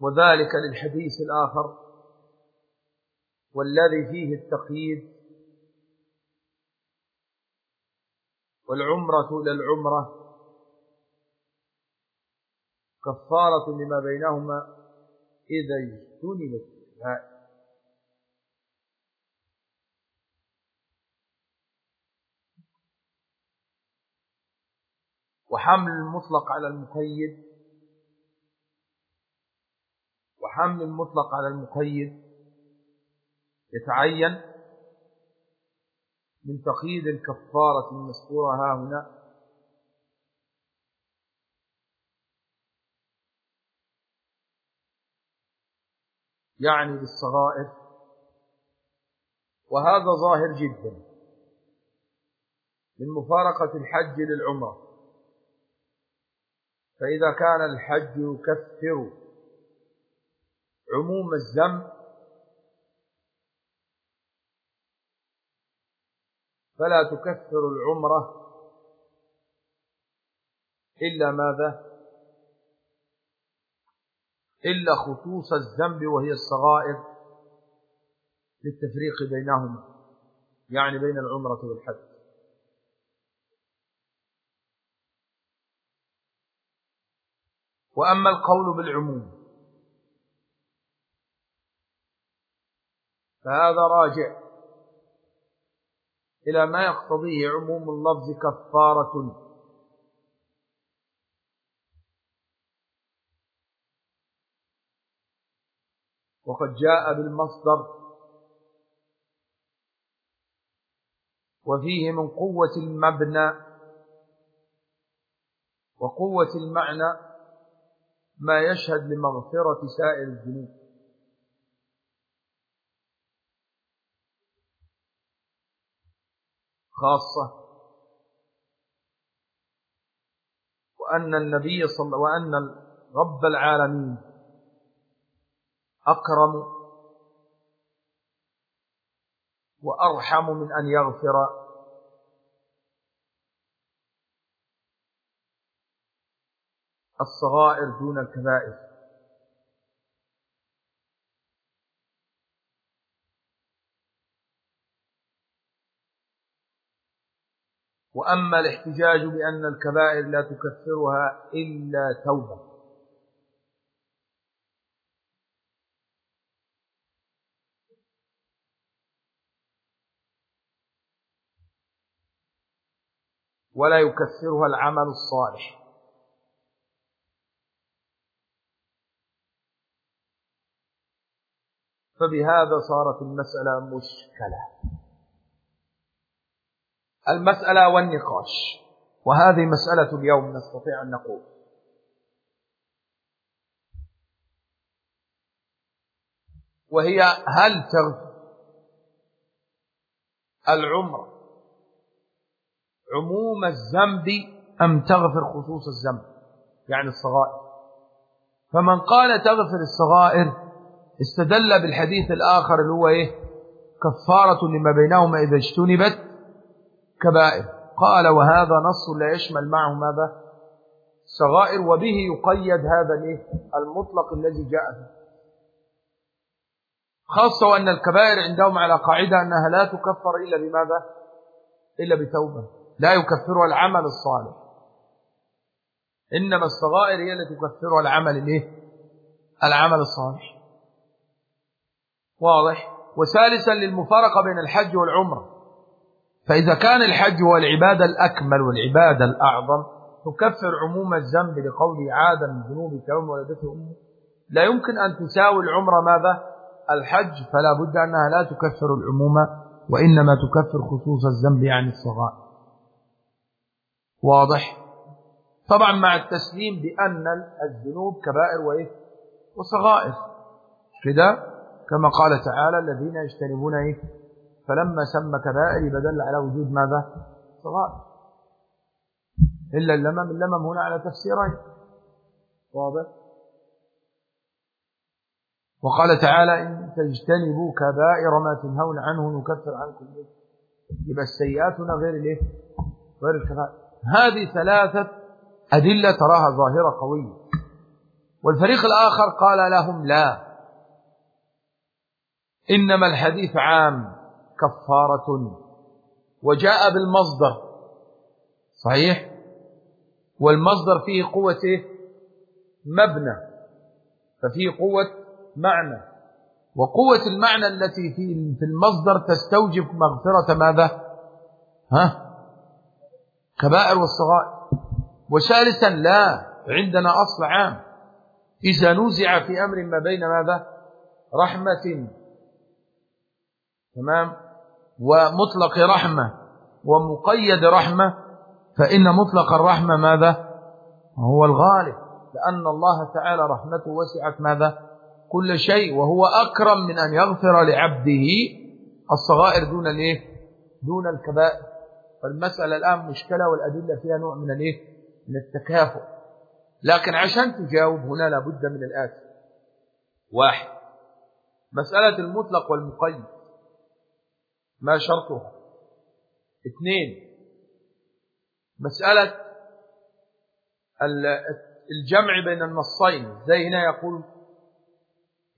وذلك للحديث الآخر والذي فيه التقييد والعمرة إلى العمرة كفارة لما بينهما إذا اجتنبت وحمل المطلق على المقيد. وحمل المطلق على المقيد. يتعين من تقييد الكفارة المذكورة ها هنا. يعني بالصغائر. وهذا ظاهر جدا. من مفارقة الحج للعمرة. فإذا كان الحج يكفر عموم الذنب فلا تكفر العمرة إلا ماذا؟ إلا خصوص الذنب وهي الصغائر للتفريق بينهما يعني بين العمرة والحج. وأما القول بالعموم. فهذا راجع إلى ما يقتضيه عموم اللفظ كفارة. وقد جاء بالمصدر وفيه من قوة المبنى وقوة المعنى ما يشهد لمغفرة سائر الذنوب. خاصة وأن النبي صلى وأن رب العالمين أكرم وأرحم من أن يغفر الصغائر دون الكبائر. وأما الاحتجاج بأن الكبائر لا تكفرها إلا توبة. ولا يكفرها العمل الصالح. فبهذا صارت المسألة مشكلة. المسألة والنقاش. وهذه مسألة اليوم نستطيع أن نقول. وهي هل تغفر العمر عموم الذنب أم تغفر خصوص الذنب؟ يعني الصغائر. فمن قال تغفر الصغائر استدل بالحديث الآخر اللي هو إيه؟ كفارة لما بينهما إذا اجتنبت كبائر. قال وهذا نص لا يشمل معه ماذا؟ صغائر وبه يقيد هذا المطلق الذي جاء فيه خاصة وأن الكبائر عندهم على قاعدة أنها لا تكفر إلا بماذا؟ إلا بتوبة. لا يكفرها العمل الصالح. إنما الصغائر هي التي تكفرها العمل الإيه؟ العمل الصالح. واضح؟ وثالثا للمفارقة بين الحج والعمرة. فإذا كان الحج هو العبادة الأكمل والعبادة الأعظم تكفر عموم الذنب لقوله عاد من ذنوبك يوم ولدته أمه. لا يمكن أن تساوي العمرة ماذا؟ الحج فلا بد أنها لا تكفر العموم وإنما تكفر خصوص الذنب يعني الصغائر. واضح؟ طبعا مع التسليم بأن الذنوب كبائر وإيه؟ وصغائر. كده؟ كما قال تعالى الذين يجتنبون إيه؟ فلما سمى كبائر بدل على وجود ماذا؟ صغائر إلا اللمم اللمم هنا على تفسيرين. واضح؟ وقال تعالى إن تجتنبوا كبائر ما تنهون عنه نكفر عنكم. يبقى السيئات هنا غير الإيه؟ غير الكبائر. هذه ثلاثة أدلة تراها ظاهرة قوية. والفريق الآخر قال لهم لا. إنما الحديث عام كفارة وجاء بالمصدر. صحيح؟ والمصدر فيه قوة مبنى. ففيه قوة معنى. وقوة المعنى التي في المصدر تستوجب مغفرة ماذا؟ ها؟ كبائر والصغائر. وثالثا لا عندنا أصل عام. إذا نزع في أمر ما بين ماذا؟ رحمة. تمام؟ ومطلق رحمة ومقيد رحمة فإن مطلق الرحمة ماذا؟ هو الغالب لأن الله تعالى رحمته وسعت ماذا؟ كل شيء وهو أكرم من أن يغفر لعبده الصغائر دون الإيه؟ دون الكبائر. فالمسألة الآن مشكلة والأدلة فيها نوع من الإيه؟ من التكافؤ. لكن عشان تجاوب هنا لابد من الآتي. واحد. مسألة المطلق والمقيد. ما شرطها؟ اثنين. مسألة الجمع بين النصين. زي هنا يقول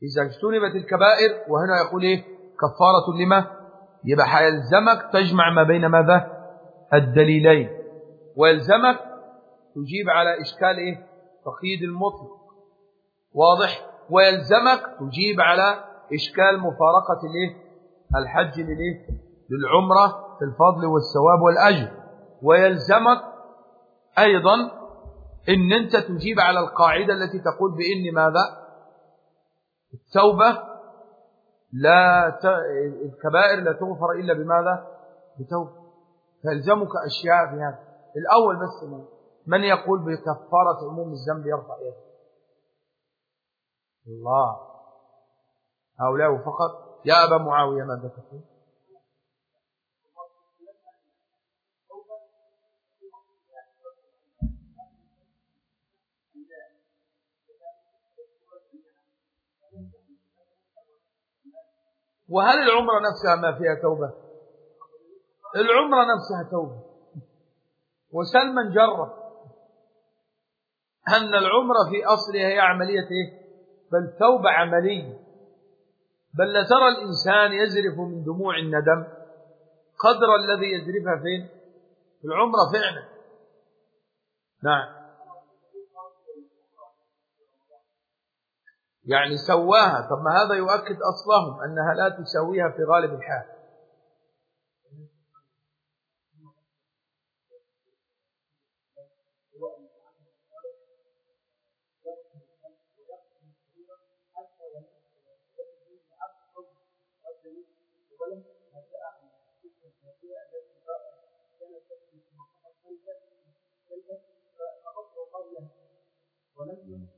إذا اجتنبت الكبائر وهنا يقول إيه؟ كفارة لما؟ يبقى حيلزمك تجمع ما بين ماذا؟ الدليلين. ويلزمك تجيب على إشكال إيه؟ تقييد المطلق. واضح؟ ويلزمك تجيب على إشكال مفارقة الإيه؟ الحج للإيه للعمرة في الفضل والثواب والأجر. ويلزمك أيضا إن أنت تجيب على القاعدة التي تقول بإن ماذا؟ التوبة لا ت... الكبائر لا تغفر إلا بماذا؟ بتوبة. فيلزمك أشياء في هذا. الأول بس من, من يقول بكفارة عموم الذنب يرفع يده؟ الله. هؤلاء فقط يا أبا معاوية ماذا تقول؟ وهل العمرة نفسها ما فيها توبة؟ العمرة نفسها توبة. وسلما جرب أن العمرة في أصلها هي عملية إيه؟ بل توبة عملية. بل لترى الإنسان يزرف من دموع الندم. قدر الذي يزرفها فين؟ في العمرة فعلا. نعم. يعني سواها. طب ما هذا يؤكد أصلهم أنها لا تساويها في غالب الحال. ولم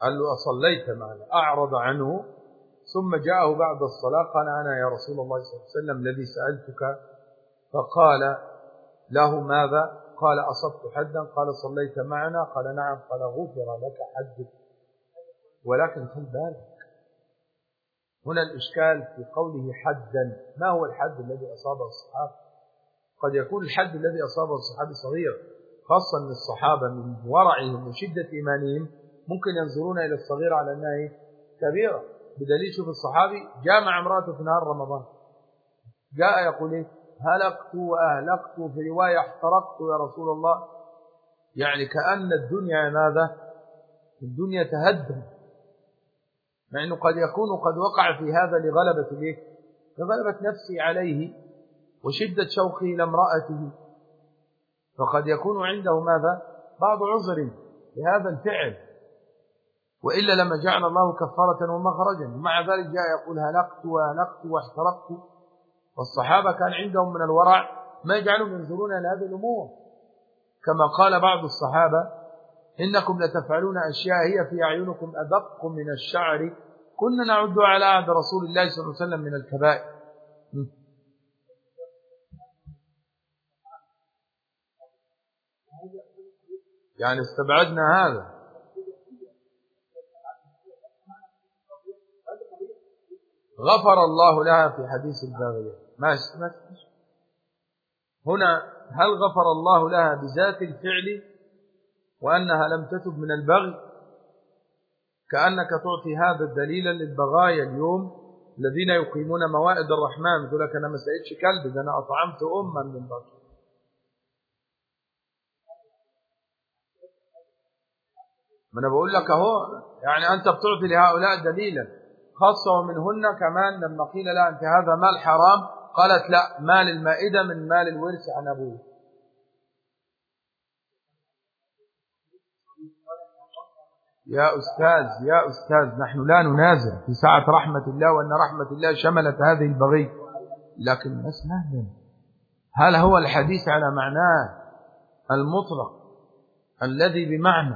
قال له أصليت معنا. أعرض عنه. ثم جاءه بعد الصلاة قال أنا يا رسول الله صلى الله عليه وسلم الذي سألتك. فقال له ماذا؟ قال أصبت حدا. قال صليت معنا. قال نعم. قال غفر لك حدك. ولكن خل بالك. هنا الإشكال في قوله حدا. ما هو الحد الذي أصابه الصحابة؟ قد يكون الحد الذي أصابه الصحابي صغير خاصة أن الصحابة من ورعهم وشدة إيمانهم ممكن ينظرون إلى الصغيرة على أنها كبيرة. بدليل شوف الصحابي جاء مع امرأته في نهار رمضان. جاء يقول إيه؟ هلقت وأهلقت في رواية احترقت يا رسول الله. يعني كأن الدنيا ماذا؟ الدنيا تهدم. مع أنه قد يكون قد وقع في هذا لغلبة ليه لغلبة نفسي عليه وشدة شوقه إلى امرأته. فقد يكون عنده ماذا؟ بعض عذر لهذا الفعل. وإلا لما جعل الله كفارة ومخرجا. ومع ذلك جاء يقول هلقت وهلقت واحترقت. والصحابة كان عندهم من الورع ما يجعلهم ينظرون إلى هذه الأمور. كما قال بعض الصحابة إنكم لتفعلون أشياء هي في أعينكم أدق من الشعر. كنا نعد على عهد رسول الله صلى الله عليه وسلم من الكبائر. يعني استبعدنا هذا. غفر الله لها في حديث الباغية. ماشي ماشي هنا هل غفر الله لها بذات الفعل؟ وأنها لم تتب من البغي كأنك تعطي هذا دليلا للبغايا اليوم الذين يقيمون موائد الرحمن. يقول لك أنا ما سألتش كلب ده أنا أطعمت أما من البغي ما أنا بقول لك أهو يعني أنت بتعطي لهؤلاء دليلا. خاصة ومنهن كمان لما قيل لها أنت هذا مال حرام قالت لا مال المائدة من مال الورث عن أبوه يا أستاذ يا أستاذ نحن لا ننازع في ساعة رحمة الله وأن رحمة الله شملت هذه البغي لكن مهلا هل هو الحديث على معناه المطلق الذي بمعنى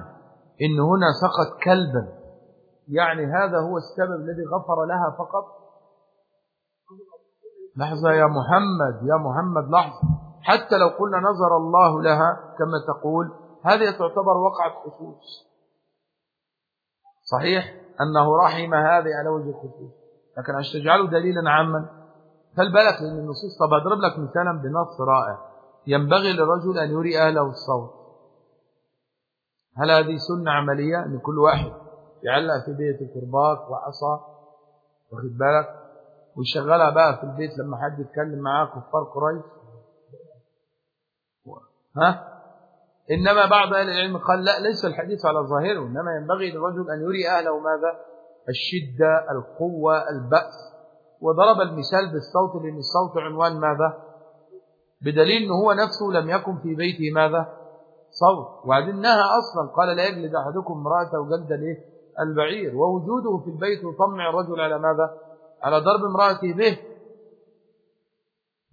إن هنا سقط كلبا؟ يعني هذا هو السبب الذي غفر لها فقط؟ لحظة يا محمد يا محمد لحظة. حتى لو قلنا نظر الله لها كما تقول هذه تعتبر وقعة خصوص صحيح أنه رحم هذه على وجه الخصوص لكن عشان تجعله دليلا عاما؟ فالبلك لأن النصوص طب أضرب لك مثالا بنص رائع. ينبغي للرجل أن يري أهله الصوت. هل هذه سنة عملية أن كل واحد؟ يعلق في بيته كرباك وعصا واخد بالك؟ ويشغلها بقى في البيت لما حد يتكلم معاه كفار قريش. ها؟ إنما بعض أهل العلم قال لا ليس الحديث على ظاهره إنما ينبغي للرجل أن يري أهله ماذا؟ الشدة القوة البأس. وضرب المثال بالصوت لأن الصوت عنوان ماذا؟ بدليل أنه هو نفسه لم يكن في بيته ماذا؟ صوت. وبعدين نهى أصلا قال لا يجلد أحدكم امرأته جلد الايه البعير. ووجوده في البيت يطمع الرجل على ماذا؟ على ضرب امرأته به.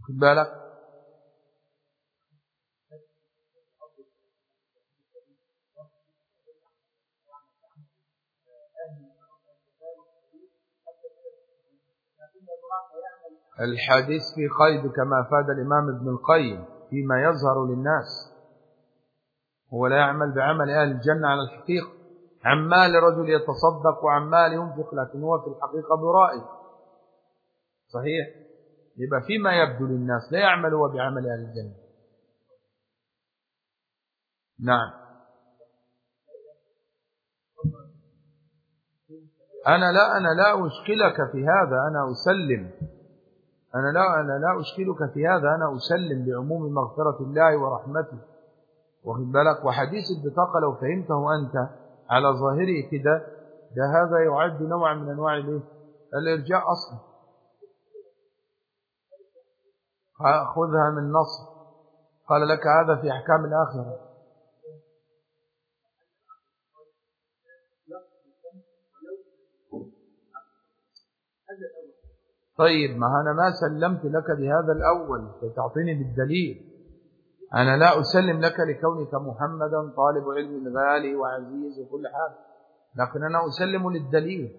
خد بالك؟ الحديث في قيد كما أفاد الإمام ابن القيم فيما يظهر للناس. هو لا يعمل بعمل أهل الجنة على الحقيقة. عمال رجل يتصدق وعمال ينفق لكن هو في الحقيقة برائي. صحيح؟ يبقى فيما يبدو للناس لا يعمل هو بعمل أهل الجنة. نعم. أنا لا أنا لا أشكلك في هذا أنا أسلم. أنا لا أنا لا أشكلك في هذا أنا أسلم بعموم مغفرة الله ورحمته. واخد بالك؟ وحديث البطاقة لو فهمته أنت على ظاهره كده ده هذا يعد نوع من أنواع الإرجاء أصلا. خذها من نص. قال لك هذا في أحكام الآخرة. طيب ما أنا ما سلمت لك بهذا الأول فتعطيني بالدليل. أنا لا أسلم لك لكونك محمدا طالب علم غالي وعزيز وكل حاجة لكن أنا أسلم للدليل.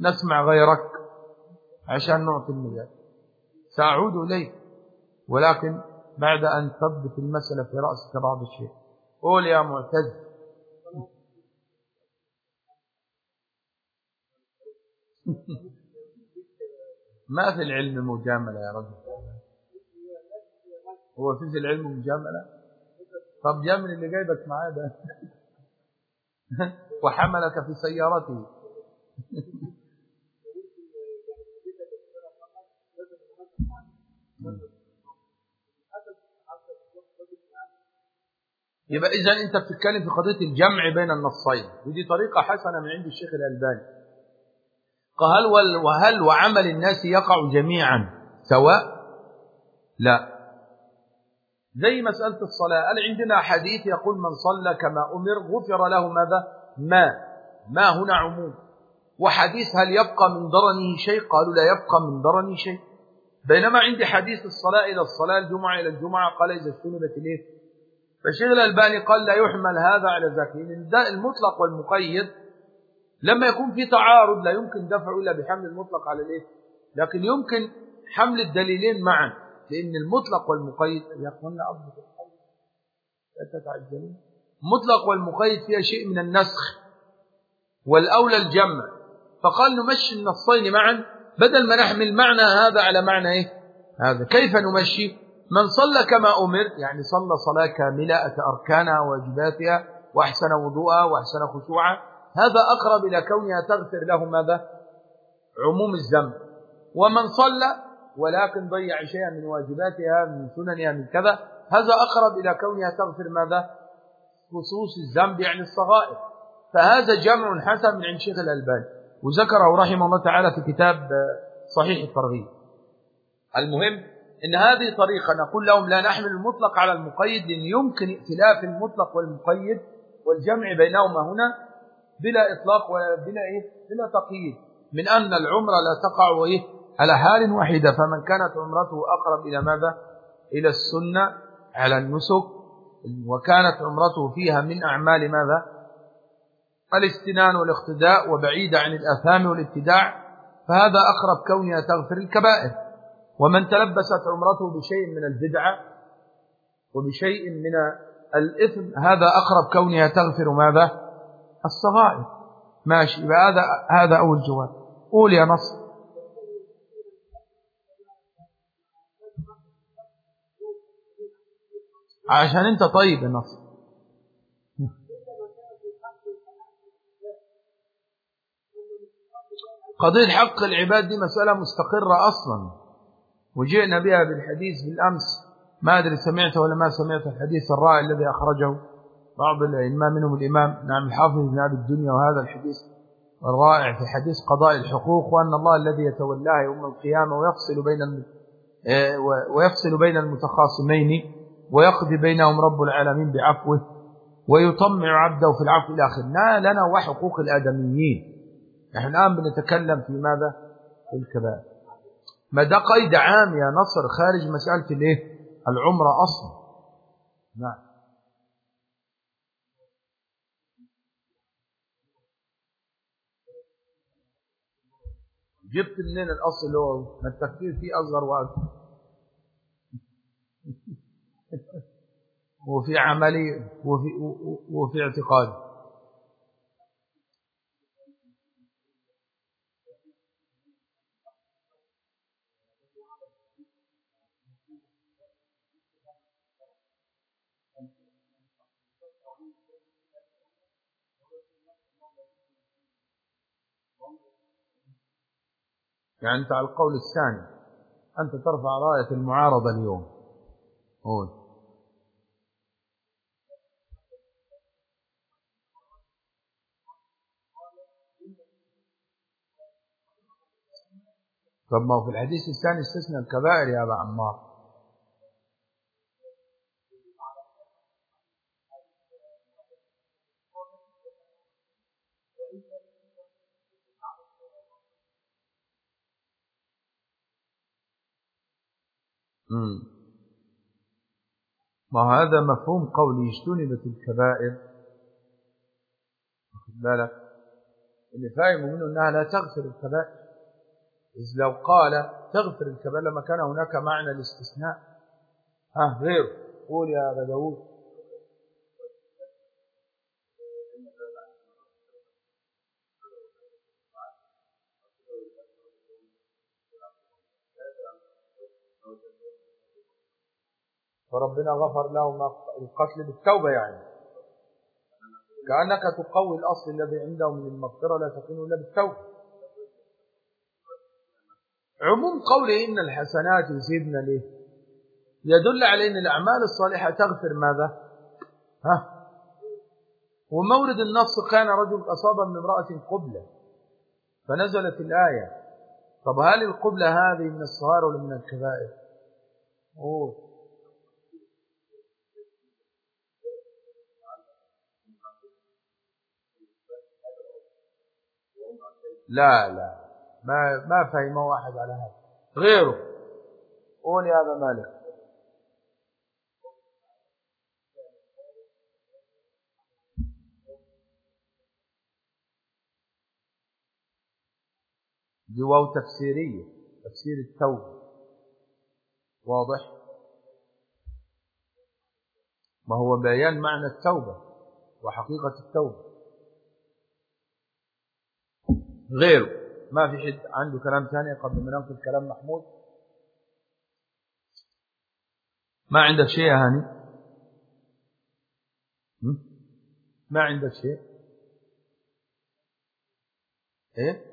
نسمع غيرك عشان نعطي المجال. سأعود إليك ولكن بعد أن تضبط المسألة في رأسك بعض الشيء. قول يا معتز. [LAUGHS] ما في العلم مجاملة يا رجل. هو في العلم مجاملة؟ طب جامل اللي جايبك معاه ده. [LAUGHS] وحملك في سيارته. يبقى إذا أنت بتتكلم في قضية الجمع بين النصين. ودي طريقة حسنة من عند الشيخ الألباني. قال وهل وعمل الناس يقع جميعا؟ سواء؟ لا. زي مسألة الصلاة قال عندنا حديث يقول من صلى كما أمر غفر له ماذا؟ ما. ما هنا عموم. وحديث هل يبقى من درنه شيء؟ قالوا لا يبقى من درنه شيء. بينما عندي حديث الصلاة إلى الصلاة الجمعة إلى الجمعة قال إذا اجتنبت إليه. فالشيخ الألباني قال لا يحمل هذا على ذاك المطلق والمقيد لما يكون في تعارض لا يمكن دفعه إلا بحمل المطلق على الإيه؟ لكن يمكن حمل الدليلين معا لأن المطلق والمقيد يقولون أضبط الحل لا تتعجلون مطلق والمقيد فيها شيء من النسخ والأولى الجمع. فقال نمشي النصين معا بدل ما نحمل معنى هذا على معنى إيه؟ هذا. كيف نمشي؟ من صلى كما أمر يعني صلى صلاة كاملة أتى أركانها وواجباتها وأحسن وضوءها وأحسن خشوعها هذا أقرب إلى كونها تغفر له ماذا؟ عموم الذنب. ومن صلى ولكن ضيع شيئا من واجباتها من سننها من كذا هذا أقرب إلى كونها تغفر ماذا؟ خصوص الذنب يعني الصغائر. فهذا جمع حسن من عند شيخ الألباني. وذكره رحمه الله تعالى في كتاب صحيح الترغيب. المهم إن هذه طريقة نقول لهم لا نحمل المطلق على المقيد لأن يمكن ائتلاف المطلق والمقيد والجمع بينهما هنا بلا إطلاق وبلا إيه؟ بلا تقييد. من أن العمرة لا تقع إيه على حال واحدة. فمن كانت عمرته أقرب إلى ماذا؟ إلى السنة على النسك. وكانت عمرته فيها من أعمال ماذا؟ الاستنان والاقتداء وبعيدة عن الأثام والابتداع. فهذا أقرب كونها تغفر الكبائر. ومن تلبست عمرته بشيء من البدعة وبشيء من الإثم هذا أقرب كونها تغفر ماذا؟ الصغائر. ماشي هذا هذا أول جواب. قول يا نصر. عشان أنت طيب النص قضية حق العباد دي مسألة مستقرة أصلا. وجئنا بها بالحديث بالأمس. ما أدري سمعت ولا ما سمعت الحديث الرائع الذي أخرجه. بعض الأئمة منهم الإمام نعم الحافظ بن أبي الدنيا وهذا الحديث الرائع في حديث قضاء الحقوق وأن الله الذي يتولاها يوم القيامة ويفصل بين آه، ويفصل بين المتخاصمين ويقضي بينهم رب العالمين بعفوه ويطمع عبده في العفو إلى آخره. لنا وحقوق الآدميين. نحن الآن بنتكلم في ماذا؟ في الكبائر. ما ده قيد عام يا نصر خارج مسألة الإيه؟ العمرة أصلا. نعم. جبت منين الأصل اللي هو؟ ما التفكير فيه أصغر وأكبر. [LAUGHS] وفي عملي وفي, وفي اعتقاد. يعني أنت على القول الثاني. أنت ترفع راية المعارضة اليوم. قول. طب ما هو في الحديث الثاني استثنى الكبائر يا أبا عمار. ما هذا مفهوم قولي اجتنبت الكبائر. واخد بالك؟ اللي فاهم منه أنها لا تغفر الكبائر. إذ لو قال تغفر الكبائر لما كان هناك معنى الاستثناء. ها غير قول يا أبا داود. فربنا غفر لهم القتل بالتوبة يعني. كأنك تقوي الأصل الذي عندهم من المغفرة لا تكون إلا بالتوبة. عموم قوله إن الحسنات يزيدن له يدل على أن الأعمال الصالحة تغفر ماذا؟ ها؟ ومورد النص كان رجل أصاب من امرأة قبلة فنزلت الآية. طب هل القبلة هذه من الصغار ولا من الكبائر؟ أوه. لا لا. ما ما فهم واحد على هذا. غيره. قول يا أبا مالك. دي واو تفسيرية تفسير التوبة. واضح؟ ما هو بيان معنى التوبة وحقيقة التوبة. غيره. ما في حد عنده كلام ثاني قبل ما ننقل كلام محمود؟ ما عندك شيء يا هاني؟ ما عندك شيء؟ إيه؟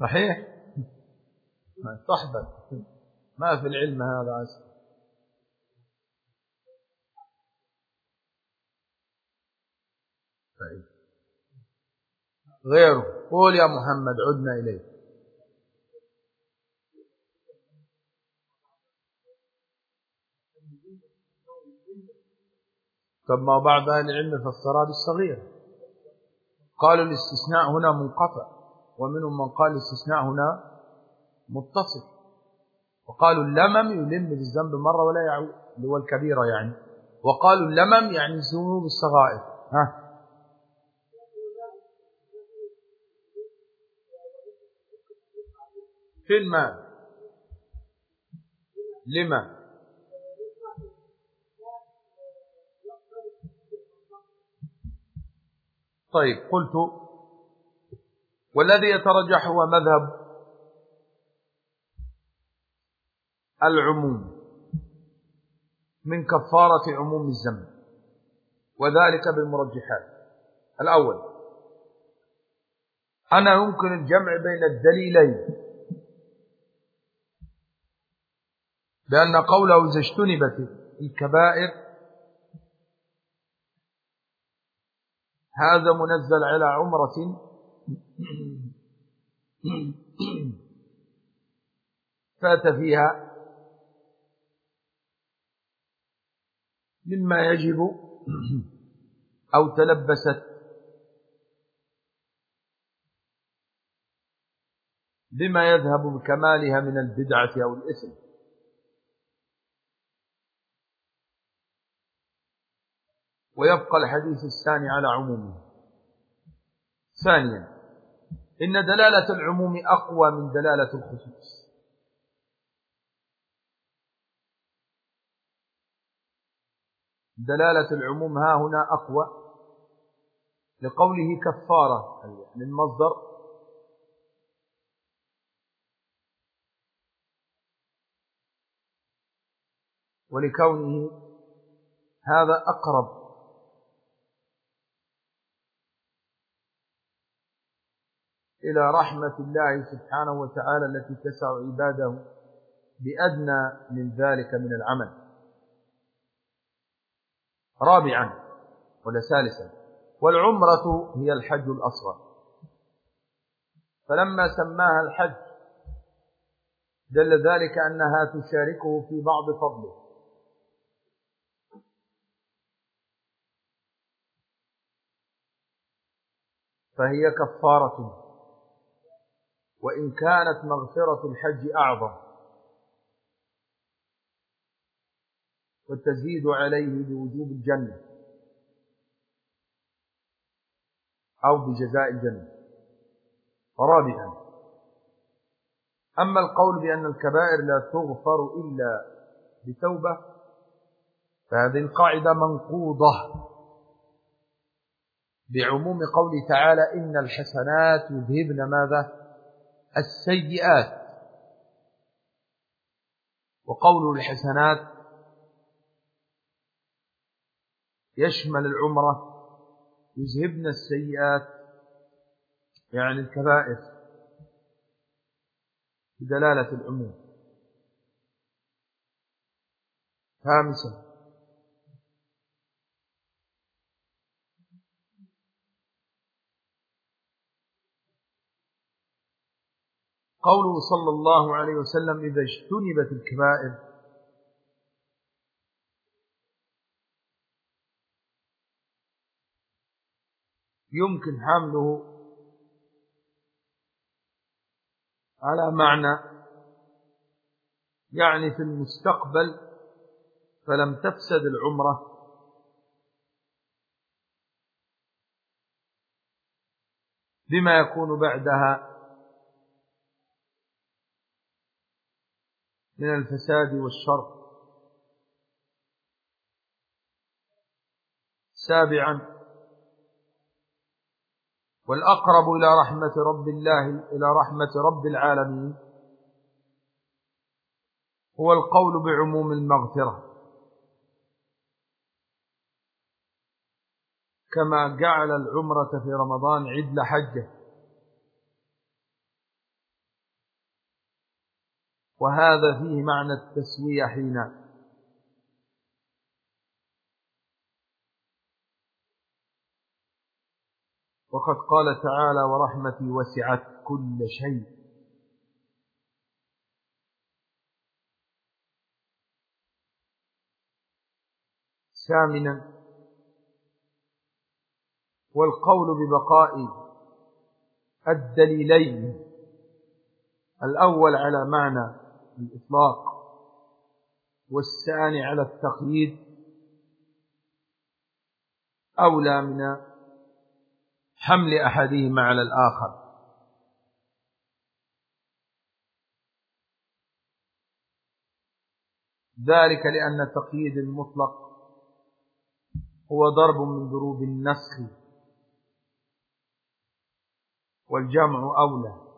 صحيح؟ [LAUGHS] صحبك ما في العلم هذا أصلا غيره. قول يا محمد عدنا إليه طب ما بعض أهل العلم فسرها بالصغير قالوا الاستثناء هنا منقطع ومنهم من قال الاستثناء هنا متصل. وقالوا اللمم يلم بالذنب مرة ولا يعود اللي هو الكبيرة يعني. وقالوا اللمم يعني ذنوب الصغائر. ها؟ في الماء. لما؟ طيب قلت والذي يترجح هو مذهب العموم من كفارة عموم الذنب وذلك بالمرجحات. الأول أنا يمكن الجمع بين الدليلين. لأن قوله إذا اجتنبت الكبائر هذا منزل على عمرة فات فيها مما يجب أو تلبست بما يذهب بكمالها من البدعة أو الإثم. ويبقى الحديث الثاني على عمومه. ثانيا إن دلالة العموم أقوى من دلالة الخصوص. دلالة العموم ها هنا أقوى لقوله كفارة المصدر ولكونه هذا أقرب إلى رحمة الله سبحانه وتعالى التي تسع عباده بأدنى من ذلك من العمل. رابعا ولا ثالثا والعمرة هي الحج الأصغر. فلما سماها الحج دل ذلك أنها تشاركه في بعض فضله. فهي كفارة. وإن كانت مغفرة الحج أعظم. وتزيد عليه بوجوب الجنة. أو بجزاء الجنة. رابعا. أما القول بأن الكبائر لا تغفر إلا بتوبة فهذه القاعدة منقوضة. بعموم قوله تعالى إن الحسنات يذهبن ماذا؟ السيئات. وقول الحسنات يشمل العمرة يذهبن السيئات يعني الكبائر بدلالة العموم. خامسا قوله صلى الله عليه وسلم إذا اجتنبت الكبائر. يمكن حمله على معنى يعني في المستقبل فلم تفسد العمرة. بما يكون بعدها من الفساد والشر. سابعا. والأقرب إلى رحمة رب الله إلى رحمة رب العالمين. هو القول بعموم المغفرة. كما جعل العمرة في رمضان عدل حجه وهذا فيه معنى التسوية حين وقد قال تعالى ورحمتي وسعت كل شيء. ثامنا والقول ببقاء الدليلين الأول على معنى الإطلاق والثاني على التقييد أولى من حمل أحدهما على الآخر. ذلك لأن التقييد المطلق هو ضرب من ضروب النسخ والجمع أولى.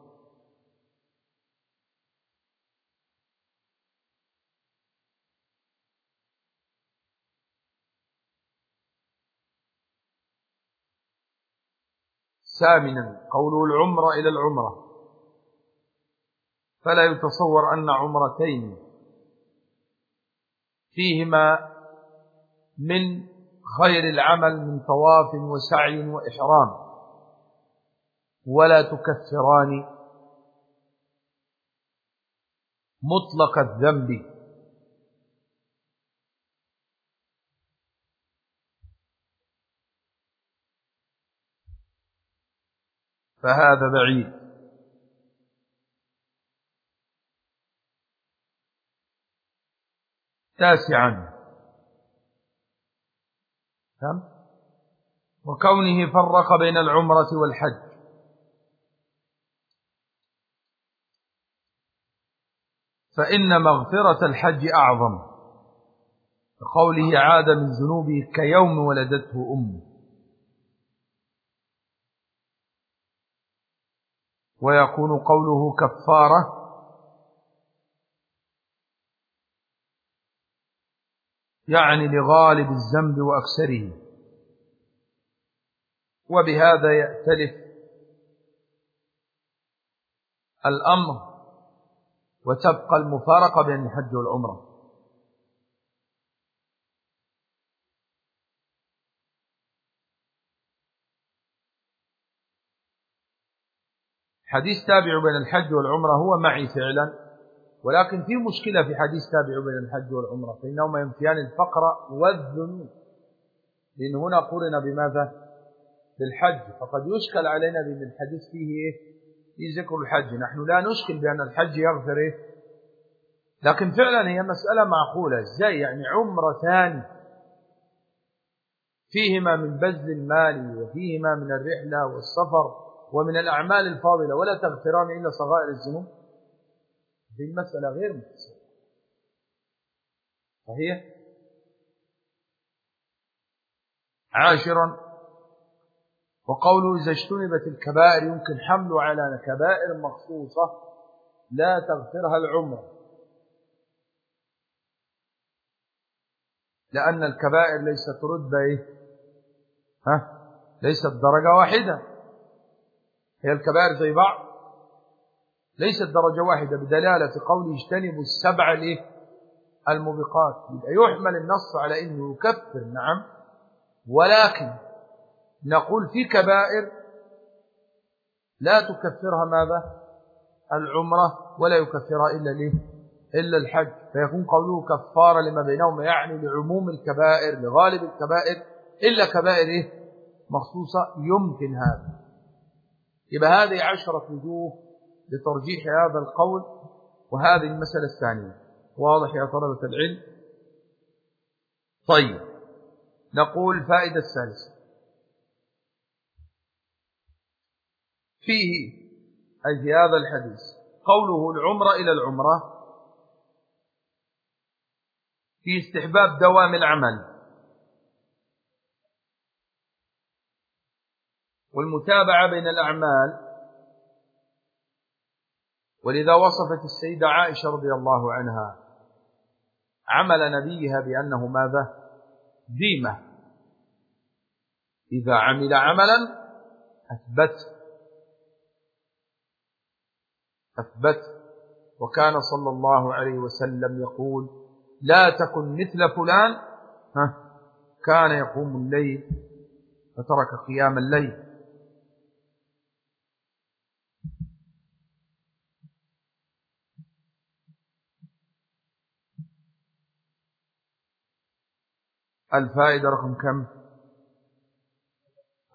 ثامنا قوله العمرة إلى العمرة. فلا يتصور أن عمرتين فيهما من خير العمل من طواف وسعي وإحرام ولا تكفران مطلق الذنب. فهذا بعيد. تاسعا. وكونه فرق بين العمرة والحج. فإن مغفرة الحج أعظم. كقوله عاد من ذنوبه كيوم ولدته أمه. ويكون قوله كفارة. يعني لغالب الذنب وأكثره. وبهذا يأتلف الأمر وتبقى المفارقة بين الحج والعمرة. حديث تابع بين الحج والعمرة هو معي فعلا ولكن في مشكلة في حديث تابع بين الحج والعمرة فإنهما ينفيان الفقر والذنوب لأن هنا قرن بماذا؟ بالحج. فقد يشكل علينا بأن الحديث فيه إيه؟ في ذكر الحج. نحن لا نشكل بأن الحج يغفر إيه؟ لكن فعلا هي مسألة معقولة. إزاي؟ يعني عمرتان فيهما من بذل المال وفيهما من الرحلة والسفر. ومن الأعمال الفاضلة ولا تغفران إلا صغائر الذنوب. هذه المسألة غير متصلة صحيح؟ عاشرا. وقوله إذا اجتنبت الكبائر يمكن حمله على كبائر مخصوصة لا تغفرها العمر. لأن الكبائر ليست رتبة إيه؟ ها؟ ليست درجة واحدة. هي الكبائر زي بعض. ليست درجة واحدة بدلالة قوله اجتنبوا السبع الإيه؟ الموبقات يبقى يحمل النص على أنه يكفر نعم. ولكن نقول في كبائر لا تكفرها ماذا؟ العمرة ولا يكفرها إلا ليه؟ إلا الحج. فيكون قوله كفارة لما بينهما يعني لعموم الكبائر لغالب الكبائر إلا كبائر إيه؟ مخصوصة يمكن هذا. يبقى هذه عشرة وجوه لترجيح هذا القول وهذه المسألة الثانية. واضح يا طلبة العلم؟ طيب نقول فائدة الثالثة. فيه أي في هذا الحديث قوله العمرة إلى العمرة في استحباب دوام العمل. والمتابعة بين الأعمال. ولذا وصفت السيدة عائشة رضي الله عنها عمل نبيها بأنه ماذا؟ ديمة. إذا عمل عملا أثبت. أثبت. وكان صلى الله عليه وسلم يقول لا تكن مثل فلان. ها؟ كان يقوم الليل فترك قيام الليل. الفائدة رقم كم؟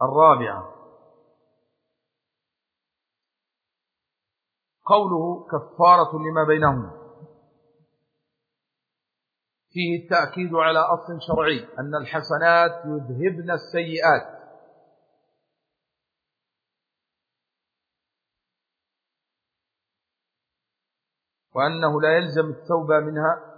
الرابعة. قوله كفارة لما بينهم. فيه التأكيد على أصل شرعي أن الحسنات يذهبن السيئات. وأنه لا يلزم التوبة منها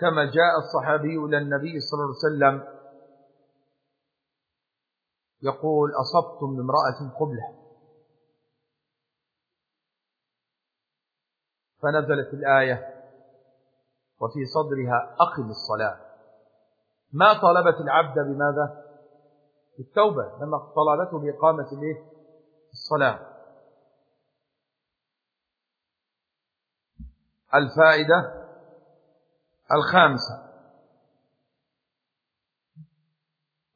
كما جاء الصحابي إلى النبي صلى الله عليه وسلم يقول أصبتم امرأة قبلة. فنزلت الآية وفي صدرها أقم الصلاة. ما طلبت العبد بماذا؟ التوبة لما طلبته بإقامة الصلاة. الفائدة الخامسة.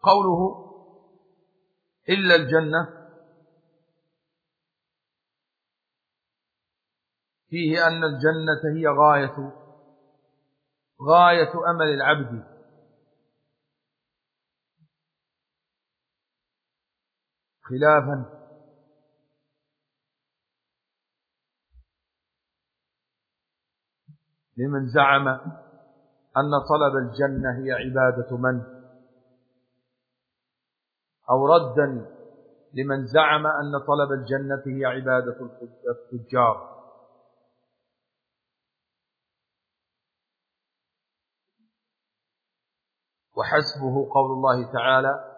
قوله إلا الجنة فيه أن الجنة هي غاية غاية أمل العبد. خلافا. لمن زعم أن طلب الجنة هي عبادة من؟ أو ردا لمن زعم أن طلب الجنة هي عبادة التجار وحسبه قول الله تعالى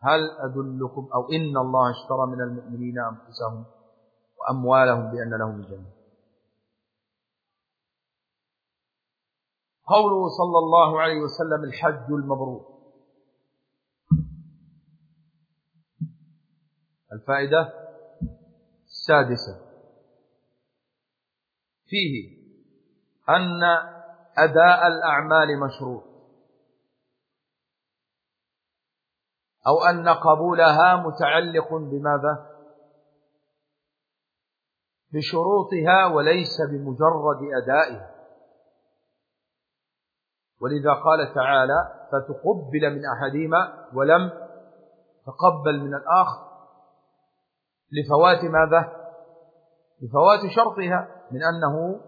هل أدلكم أو إن الله اشترى من المؤمنين أنفسهم وأموالهم بأن لهم الجنة؟ قوله صلى الله عليه وسلم الحج المبرور. الفائدة السادسة. فيه أن أداء الأعمال مشروط أو أن قبولها متعلق بماذا؟ بشروطها وليس بمجرد أدائها. ولذا قال تعالى فتقبل من أحدهما ولم تقبل من الآخر لفوات ماذا؟ لفوات شرطها من أنه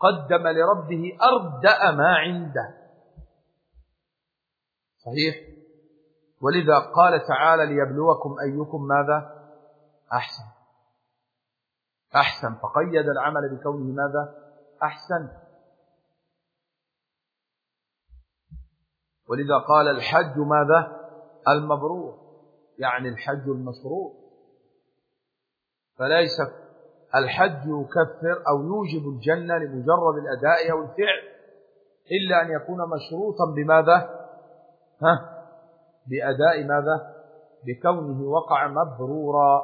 قدم لربه أردأ ما عنده. صحيح؟ ولذا قال تعالى ليبلوكم أيكم ماذا؟ أحسن. أحسن فقيد العمل بكونه ماذا؟ أحسن. ولذا قال الحج ماذا؟ المبرور. يعني الحج المشروع. فليس الحج يكفر أو يوجب الجنة لمجرد الأداء أو الفعل إلا أن يكون مشروطا بماذا؟ ها؟ بأداء ماذا؟ بكونه وقع مبرورا.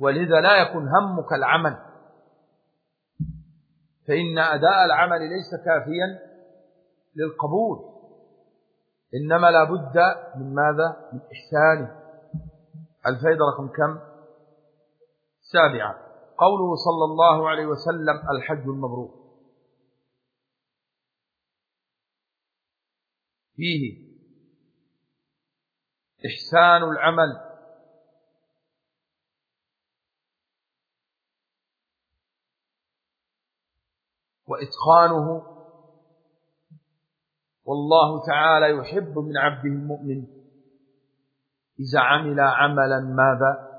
ولذا لا يكون همك العمل. فإن أداء العمل ليس كافيا للقبول. إنما لا بد من ماذا؟ من إحسانه الفائدة رقم كم؟ سابعا قوله صلى الله عليه وسلم الحج المبرور فيه إحسان العمل. وإتقانه والله تعالى يحب من عبده المؤمن. إذا عمل عملا ماذا؟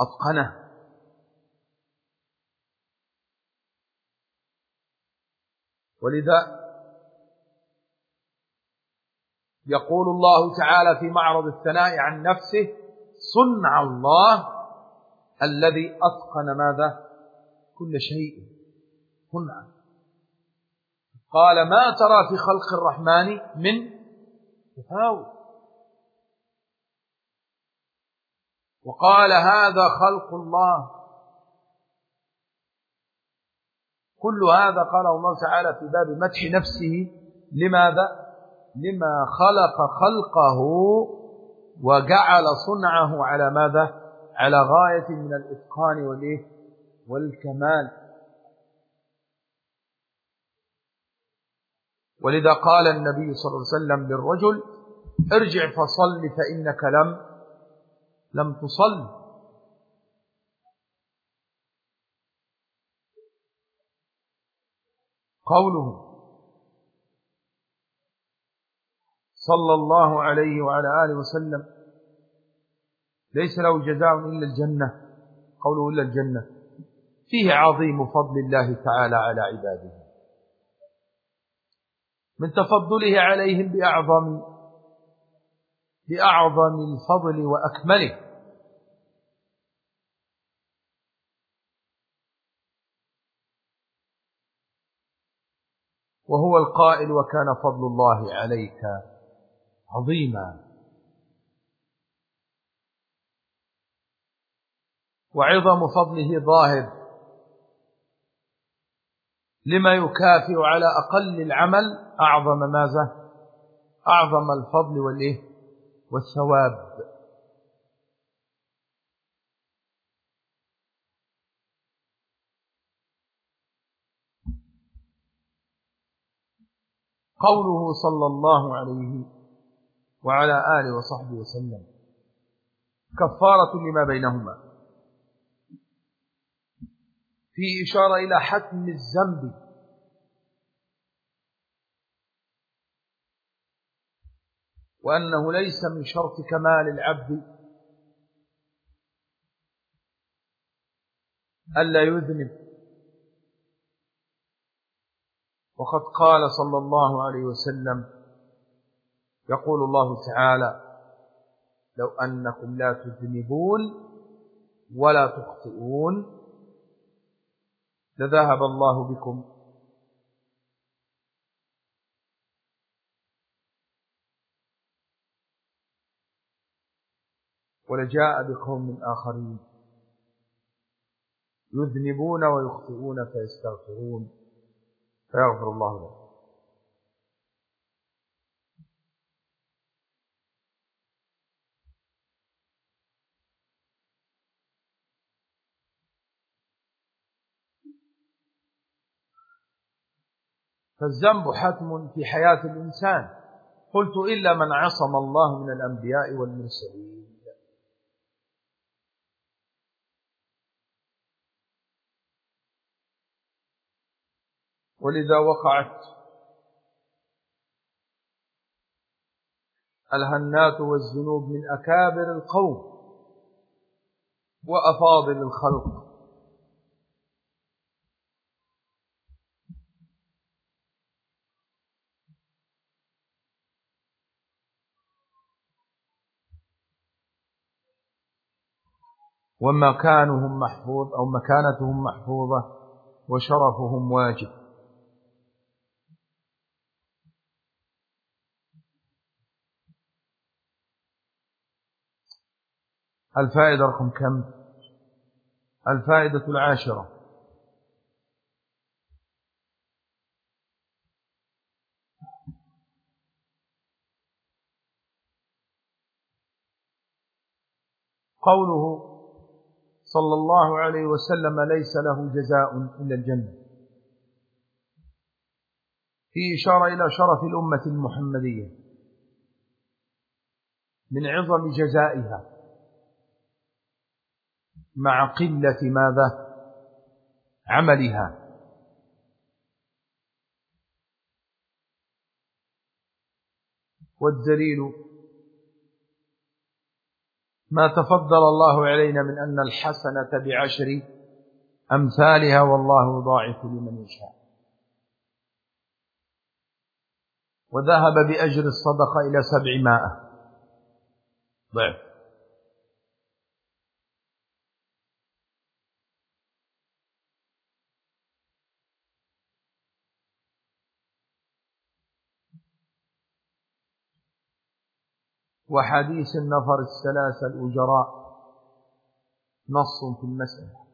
أتقنه. ولذا يقول الله تعالى في معرض الثناء عن نفسه صنع الله الذي أتقن ماذا؟ كل شيء. صنع. قال ما ترى في خلق الرحمن من تفاوت. وقال هذا خلق الله. كل هذا قاله الله تعالى في باب مدح نفسه. لماذا؟ لما خلق خلقه وجعل صنعه على ماذا؟ على غاية من الإتقان والإيه؟ والكمال. ولذا قال النبي صلى الله عليه وسلم للرجل ارجع فصل فإنك لم لم تصل. قوله صلى الله عليه وعلى آله وسلم ليس له جزاء إلا الجنة. قوله إلا الجنة. فيه عظيم فضل الله تعالى على عباده. من تفضله عليهم بأعظم بأعظم الفضل وأكمله. وهو القائل وكان فضل الله عليك عظيما وعظم فضله ظاهر. لما يكافئ على أقل العمل أعظم ماذا؟ أعظم الفضل والإيه؟ والثواب. قوله صلى الله عليه وعلى آله وصحبه وسلم كفارة لما بينهما. في إشارة إلى حتم الذنب. وأنه ليس من شرط كمال العبد ألا يذنب. وقد قال صلى الله عليه وسلم يقول الله تعالى لو أنكم لا تذنبون ولا تخطئون لذهب الله بكم. ولجاء بقوم آخرين. يذنبون ويخطئون فيستغفرون. فيغفر الله لهم. فالذنب حتم في حياة الإنسان. قلت إلا من عصم الله من الأنبياء والمرسلين. ولذا وقعت الهنات والذنوب من أكابر القوم وأفاضل الخلق. ومكانهم محفوظ أو مكانتهم محفوظة وشرفهم واجب. الفائدة رقم كم؟ الفائدة العاشرة. قوله صلى الله عليه وسلم ليس له جزاء إلا الجنة. في إشارة إلى شرف الأمة المحمدية. من عظم جزائها. مع قلة ماذا؟ عملها. والدليل ما تفضل الله علينا من أن الحسنة بعشر أمثالها والله ضاعف لمن يشاء. وذهب بأجر الصدقة إلى سبعمائة ضعف. وحديث النفر الثلاثة الأجراء نص في المسألة.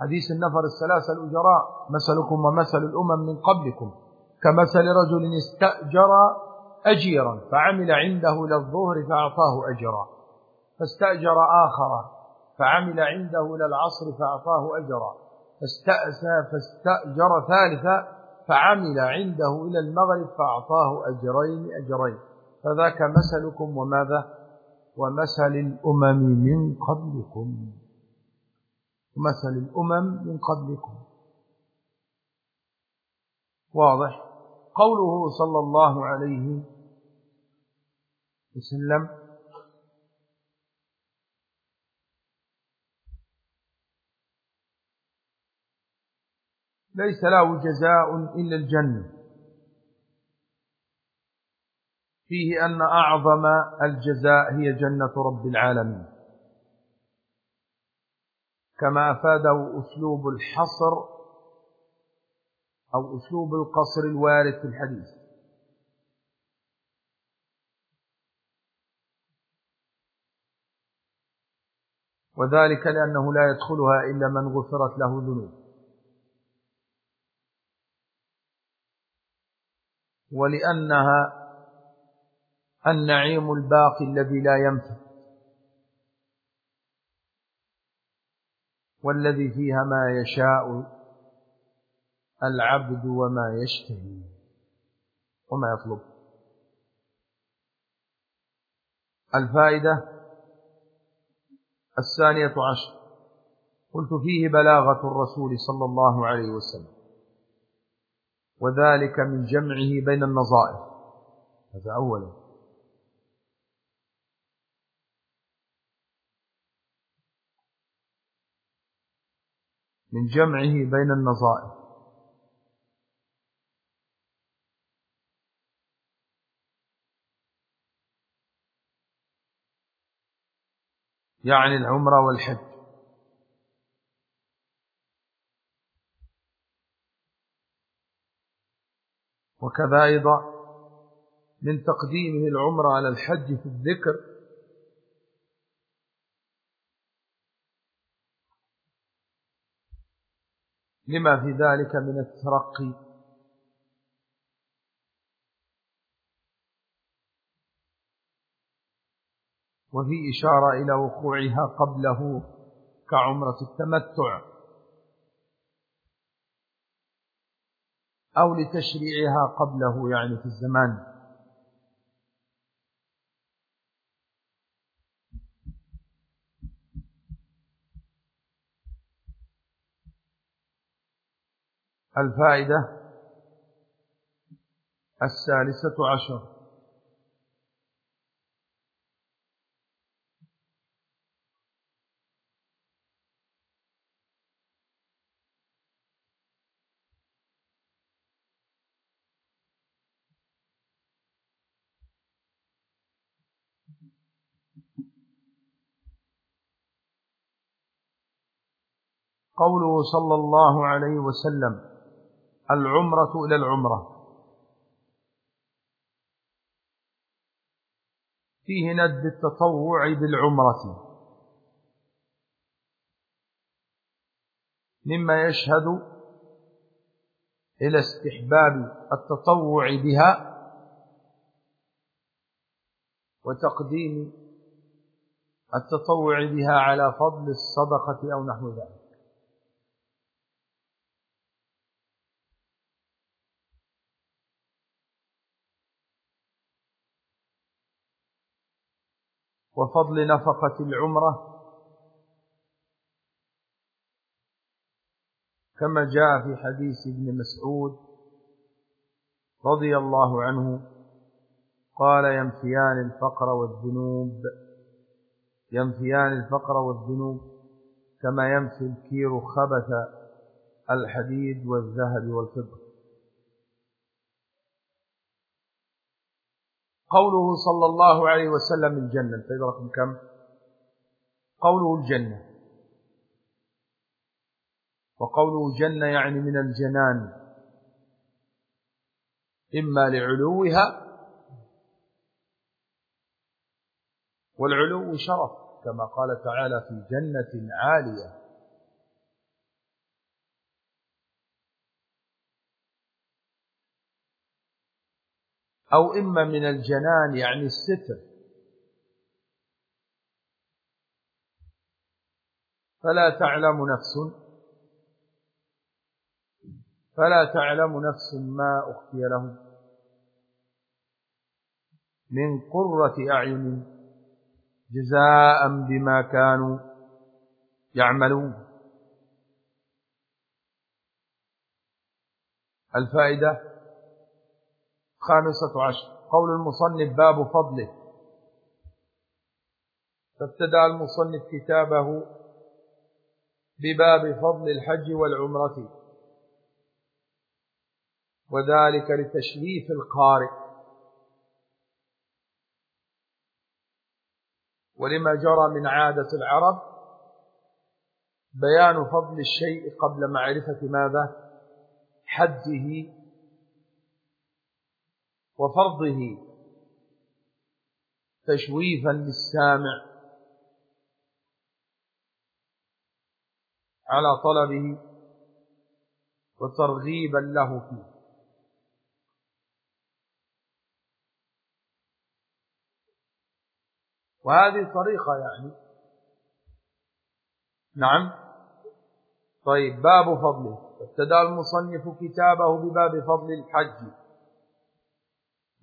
حديث النفر الثلاثة الأجراء مثلكم ومثل الأمم من قبلكم. كمثل رجل استأجر أجيرا فعمل عنده إلى الظهر فأعطاه أجرا. فاستأجر آخر فعمل عنده إلى العصر فأعطاه أجرا. فاستأجر ثالثا فعمل عنده إلى المغرب فأعطاه أجرين أجرين. فذاك مثلكم وماذا؟ ومثل الأمم من قبلكم. مثل الأمم من قبلكم. واضح؟ قوله صلى الله عليه وسلم ليس له جزاء إلا الجنة. فيه أن أعظم الجزاء هي جنة رب العالمين. كما أفاده أسلوب الحصر أو أسلوب القصر الوارد في الحديث. وذلك لأنه لا يدخلها إلا من غفرت له ذنوب. ولأنها النعيم الباقي الذي لا ينفد والذي فيها ما يشاء العبد وما يشتهي وما يطلب. الفائدة الثانية عشر قلت فيه بلاغة الرسول صلى الله عليه وسلم. وذلك من جمعه بين النظائر. هذا أولا. من جمعه بين النظائر. يعني العمرة والحج. وكذا أيضا من تقديمه العمر على الحج في الذكر. لما في ذلك من الترقي. وفي إشارة إلى وقوعها قبله كعمرة التمتع. أو لتشريعها قبله يعني في الزمان. الفائدة الثالثة عشر. قوله صلى الله عليه وسلم العمرة إلى العمرة. فيه ند التطوع بالعمرة. مما يشهد إلى استحباب التطوع بها وتقديم التطوع بها على فضل الصدقة أو نحو ذلك. وفضل نفقة العمرة. كما جاء في حديث ابن مسعود رضي الله عنه قال ينفيان الفقر والذنوب. ينفيان الفقر والذنوب كما يمسي الكير خبث الحديد والذهب والفضة. قوله صلى الله عليه وسلم الجنة. انتهي رقم كم؟ قوله الجنة. وقوله جنة يعني من الجنان. إما لعلوها والعلو شرف كما قال تعالى في جنة عالية. أو إما من الجنان يعني الستر. فلا تعلم نفس فلا تعلم نفس ما أخفي لهم. من قرة أعين جزاء بما كانوا يعملون. الفائدة خامسة عشر. قول المصنف باب فضله. فابتدأ المصنف كتابه بباب فضل الحج والعمرة. وذلك لتشريف القارئ. ولما جرى من عادة العرب بيان فضل الشيء قبل معرفة ماذا؟ حده وفرضه تشويفا للسامع على طلبه وترغيبا له فيه. وهذه طريقة يعني. نعم. طيب باب فضله. ابتدى المصنف كتابه بباب فضل الحج.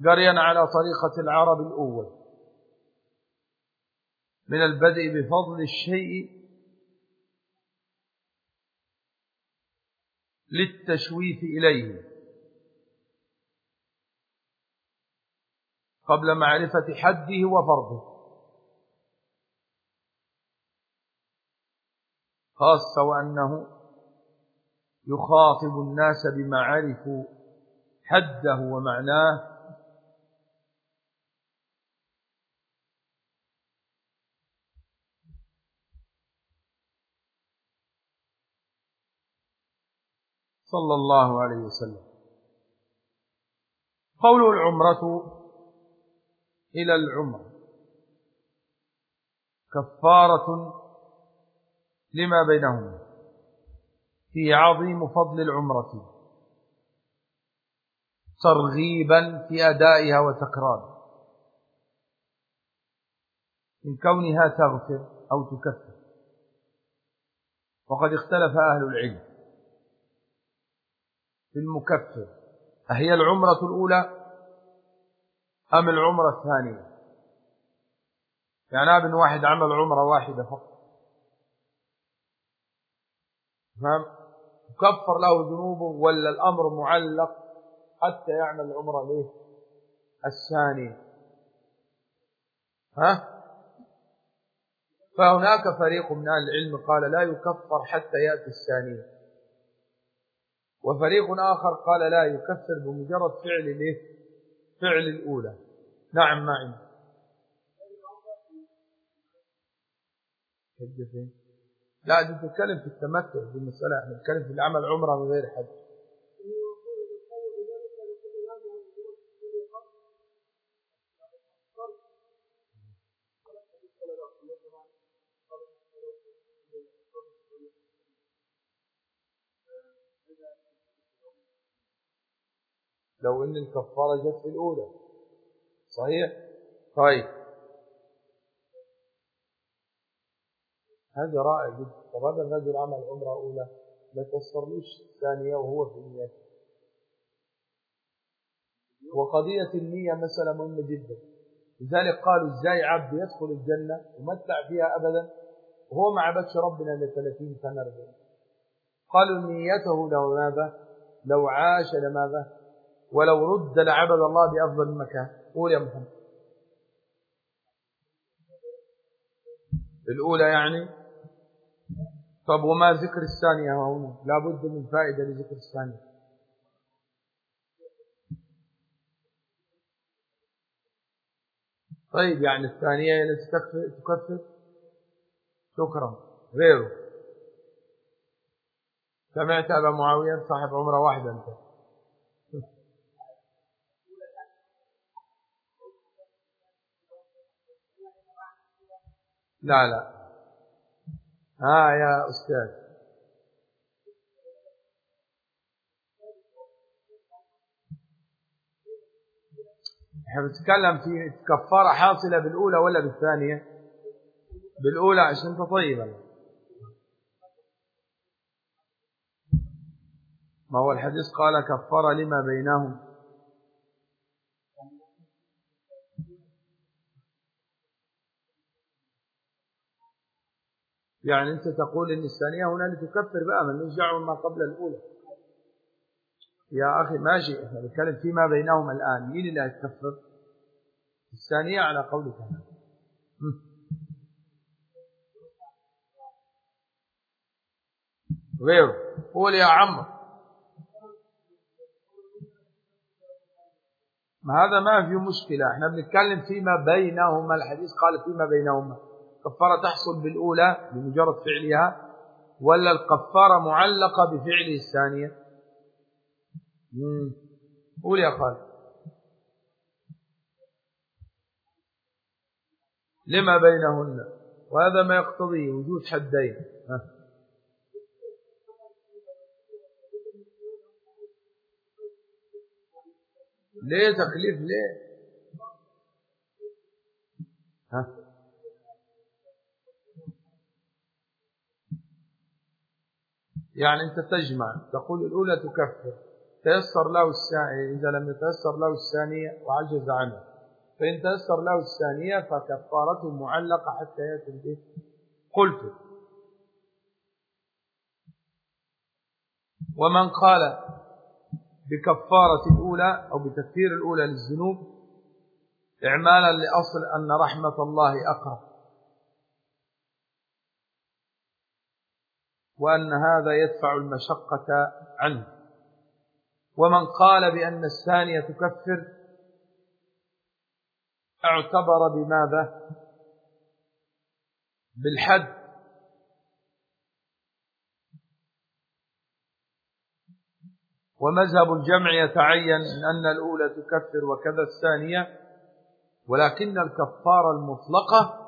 قريا على طريقة العرب الأول. من البدء بفضل الشيء للتشويف إليه. قبل معرفة حده وفرضه. خاصة وأنه يخاطب الناس بما عرفوا حده ومعناه صلى الله عليه وسلم. قول العمرة إلى العمر. كفارة لما بينهما. في عظيم فضل العمرة. ترغيبا في أدائها وتكرار من كونها تغفر أو تكفر. وقد اختلف أهل العلم. في المكفر. أهي العمرة الأولى أم العمرة الثانية؟ يعني أبن واحد عمل عمرة واحدة فقط. فهم؟ كفر له ذنوبه ولا الأمر معلق حتى يعمل العمرة ليه؟ الثانية. ها؟ فهناك فريق من أهل العلم قال لا يكفر حتى يأتي الثانية. وفريق آخر قال لا يكفر بمجرد فعل الايه؟ فعل الأولى. نعم ما عندي لا دي تتكلم في التمتع في المسألة نتكلم في العمل عمرة من غير حج. لو إن الكفارة جت في الأولى. صحيح؟ طيب. هذا رائع جدا. طب هذا الرجل عمل عمرة أولى ما تفسرلوش ثانية وهو في النية. وقضية النية مسألة مهمة جدا. لذلك قالوا إزاي عبد يدخل الجنة ومتع فيها أبدا؟ وهو ما عبدش ربنا ل 30 سنة 40 قالوا نيته لو ماذا؟ لو عاش لماذا؟ ولو رد لعبد الله بأفضل مكان. قول يا محمد. الأولى يعني. طب وما ذكر الثانية هنا لابد من فائدة لذكر الثانية. طيب يعني الثانية التي تكفر شكرا. غيره. سمعت أبا معاوية صاحب عمرة واحدة أنت. لا لا. ها يا أستاذ. إحنا بنتكلم في كفارة حاصلة بالأولى ولا بالثانية؟ بالأولى عشان تطيب. ما هو الحديث؟ قال كفر لما بينهم. يعني أنت تقول إن الثانية هنا لتكفر بقى من دعوة ما قبل الأولى. يا أخي ماشي إحنا بنتكلم فيما بينهم الآن. مين اللي هيكفر الثانية على قولك. غير قول يا عمرو. ما هذا ما فيه مشكلة. إحنا بنتكلم فيما بينهما الحديث قال فيما بينهما. كفارة تحصل بالأولى بمجرد فعلها ولا الكفارة معلقة بفعله الثانية؟ قول يا خالد. لما بينهن؟ وهذا ما يقتضي وجود حدين. ها. ليه تكليف ليه؟ ها. يعني أنت تجمع تقول الأولى تكفر تيسر له الثانية إذا لم يتيسر له الثانية وعجز عنه. فإن تيسر له الثانية فكفارته معلقة حتى يأتي به. قلت ومن قال بكفارة الأولى أو بتكفير الأولى للذنوب إعمالا لأصل أن رحمة الله أقرب. وأن هذا يدفع المشقة عنه. ومن قال بأن الثانية تكفر اعتبر بماذا؟ بالحد. ومذهب الجمع يتعين أن الأولى تكفر وكذا الثانية ولكن الكفارة المطلقة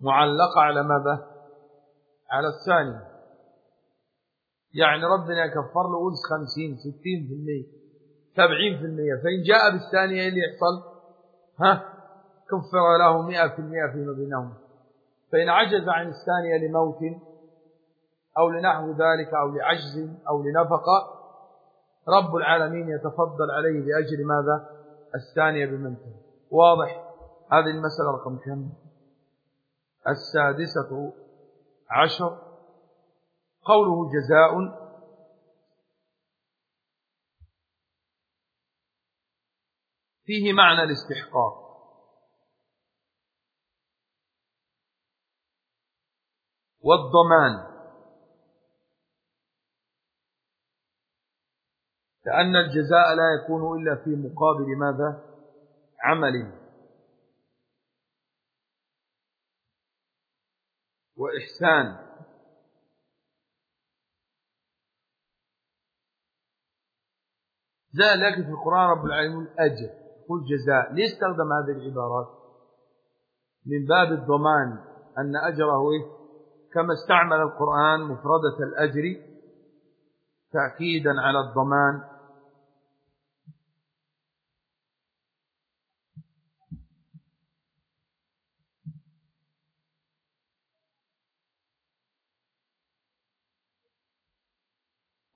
معلقة على ماذا؟ على الثانية. يعني ربنا يكفر له ولس خمسين ستين في المية سبعين في المية فإن جاء بالثانية اللي يحصل ها كفر له مئة في المئة فيما بينهم. فإن عجز عن الثانية لموت أو لنحو ذلك أو لعجز أو لنفقة رب العالمين يتفضل عليه بأجر ماذا؟ الثانية بمنته. واضح؟ هذه المسألة رقم كم؟ السادسة عشر. قوله جزاء. فيه معنى الاستحقاق. والضمان. لأن الجزاء لا يكون إلا في مقابل ماذا؟ عمل. وإحسان. لكن في القرآن رب العالمين أجر قل جزاء. ليه استخدم هذه العبارات؟ من باب الضمان. أن أجره إيه؟ كما استعمل القرآن مفردة الأجر تأكيدا على الضمان.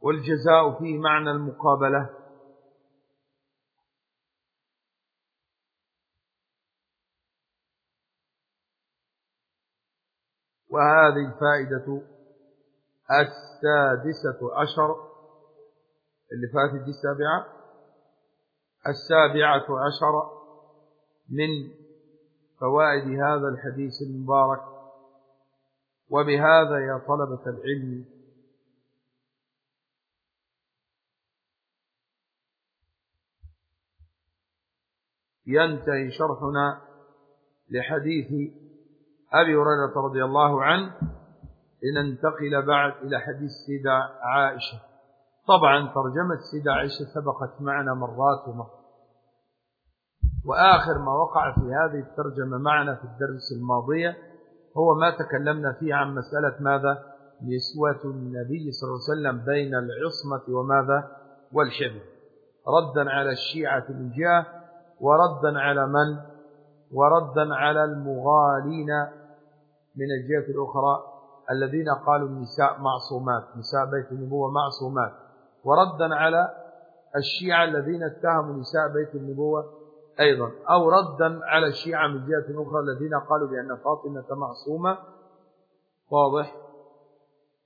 والجزاء فيه معنى المقابلة. وهذه الفائدة السادسة عشر. اللي فاتت دي السابعة. السابعة عشر من فوائد هذا الحديث المبارك. وبهذا يا طلبة العلم. ينتهي شرحنا لحديث أبي هريرة رضي الله عنه لننتقل بعد إلى حديث سيدة عائشة. طبعا ترجمة سيدة عائشة سبقت معنا مرات ومرات. وآخر ما وقع في هذه الترجمة معنا في الدرس الماضية هو ما تكلمنا فيه عن مسألة ماذا؟ نسوة النبي صلى الله عليه وسلم بين العصمة وماذا؟ والحبر ردا على الشيعة جهة وردا على من؟ وردا على المغالين من الجهة الأخرى الذين قالوا النساء معصومات نساء بيت النبوة معصومات. وردا على الشيعة الذين اتهموا نساء بيت النبوة أيضا أو ردا على الشيعة من جهة أخرى الذين قالوا بأن فاطمة معصومة. واضح؟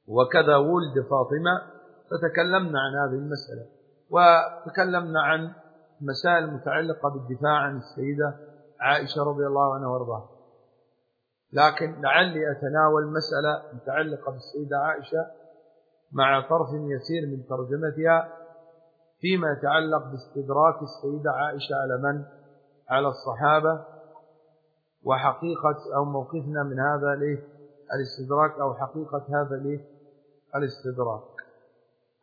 وكذا ولد فاطمة. فتكلمنا عن هذه المسألة وتكلمنا عن مسائل متعلقة بالدفاع عن السيدة عائشة رضي الله عنها وأرضاها. لكن لعلي أتناول مسألة متعلقة بالسيدة عائشة مع طرف يسير من ترجمتها فيما يتعلق باستدراك السيدة عائشة على من؟ على الصحابة وحقيقة أو موقفنا من هذا له الاستدراك أو حقيقة هذا له الاستدراك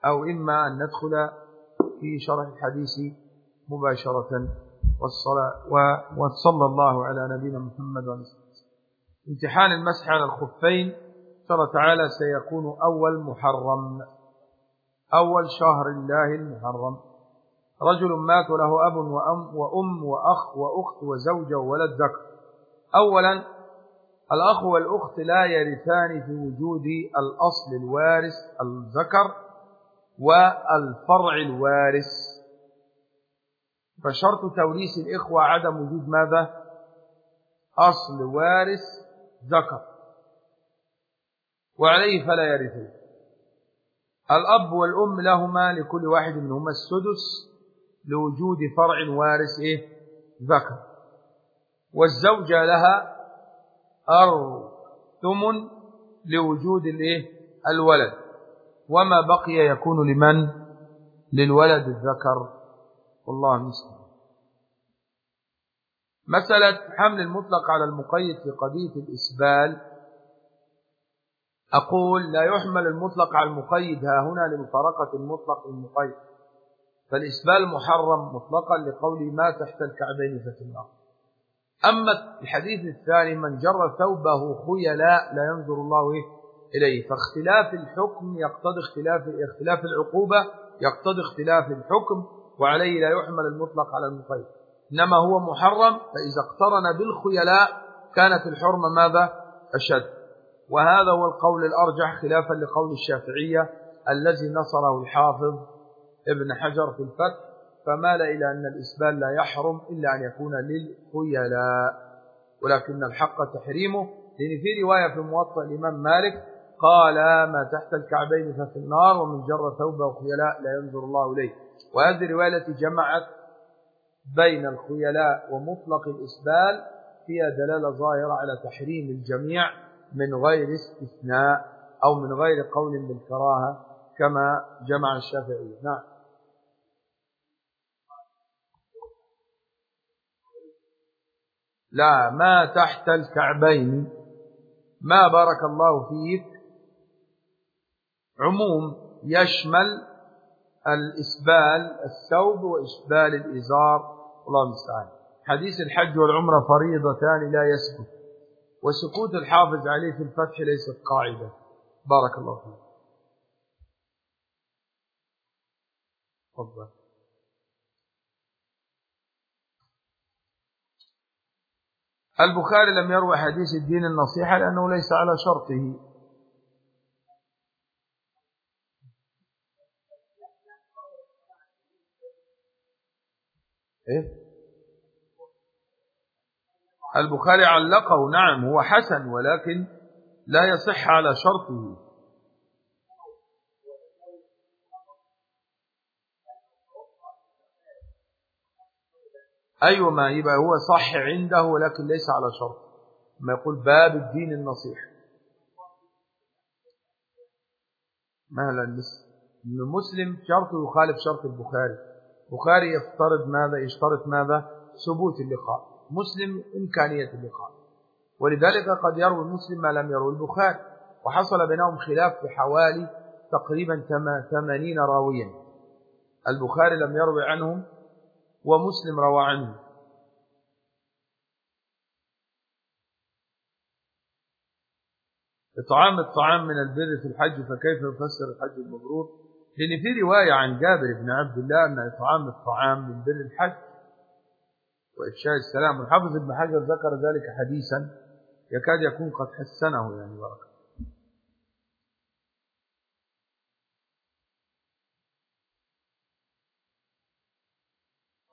أو إما أن ندخل في شرح الحديث مباشرة والصلاة وصلى الله على نبينا محمد وسلم امتحان المسح على الخفين ترى تعالى سيكون أول محرم. أول شهر الله المحرم. رجل مات له أب وأم, وأم وأخ وأخت وزوجة وولد ذكر. أولا الأخ والأخت لا يرثان في وجود الأصل الوارث الذكر والفرع الوارث. فشرط توريث الإخوة عدم وجود ماذا؟ أصل وارث ذكر. وعليه فلا يرثون الأب والأم لهما لكل واحد منهما السدس لوجود فرع وارث إيه؟ ذكر. والزوجة لها ثمن لوجود الإيه؟ الولد. وما بقي يكون لمن؟ للولد الذكر. والله المستعان. مسألة حمل المطلق على المقيد في قضية الإسبال أقول لا يحمل المطلق على المقيد ها هنا لمفارقة المطلق المقيد فالإسبال محرم مطلقا لقول ما تحت الكعبين ففي النار. أما الحديث الثاني من جر ثوبه خيلاء لا ينظر الله إليه. فاختلاف الحكم يقتضي اختلاف اختلاف العقوبة يقتضي اختلاف الحكم وعليه لا يحمل المطلق على المقيد. إنما هو محرم فإذا اقترن بالخيلاء كانت الحرمة ماذا؟ أشد. وهذا هو القول الأرجح خلافا لقول الشافعية الذي نصره الحافظ ابن حجر في الفتح فمال إلى أن الإسبال لا يحرم إلا أن يكون للخيلاء. ولكن الحق تحريمه لأن في رواية في موطأ الإمام مالك قال ما تحت الكعبين ففي النار ومن جر ثوبه خيلاء لا ينظر الله إليه. وهذه الرواية التي جمعت بين الخيلاء ومطلق الإسبال فيها دلالة ظاهرة على تحريم الجميع من غير استثناء أو من غير قول بالكراهة كما جمع الشافعي. نعم. لا ما تحت الكعبين. ما بارك الله فيك؟ عموم يشمل الإسبال الثوب وإسبال الإزار. الله المستعان. حديث الحج والعمرة فريضتان لا يسكت. وسكوت الحافظ عليه في الفتح ليست قاعدة. بارك الله فيك. تفضل. البخاري لم يروي حديث الدين النصيحة لأنه ليس على شرطه. إيه؟ البخاري علقه نعم هو حسن ولكن لا يصح على شرطه. أيوة ما يبقى هو صح عنده ولكن ليس على شرط. ما يقول باب الدين النصيح. مهلا مسلم شرطه يخالف شرط البخاري. البخاري يفترض ماذا يشترط ماذا؟ ثبوت اللقاء مسلم إمكانية اللقاء. ولذلك قد يروي مسلم ما لم يروي البخاري وحصل بينهم خلاف في حوالي تقريبا ثمانين راويا. البخاري لم يروي عنهم ومسلم روى عنه إطعام الطعام من البر في الحج فكيف يفسر الحج المبرور؟ لأن في رواية عن جابر بن عبد الله أن إطعام الطعام من بر الحج وإفشاء السلام والحافظ ابن حجر ذكر ذلك حديثا يكاد يكون قد حسنه يعني بركة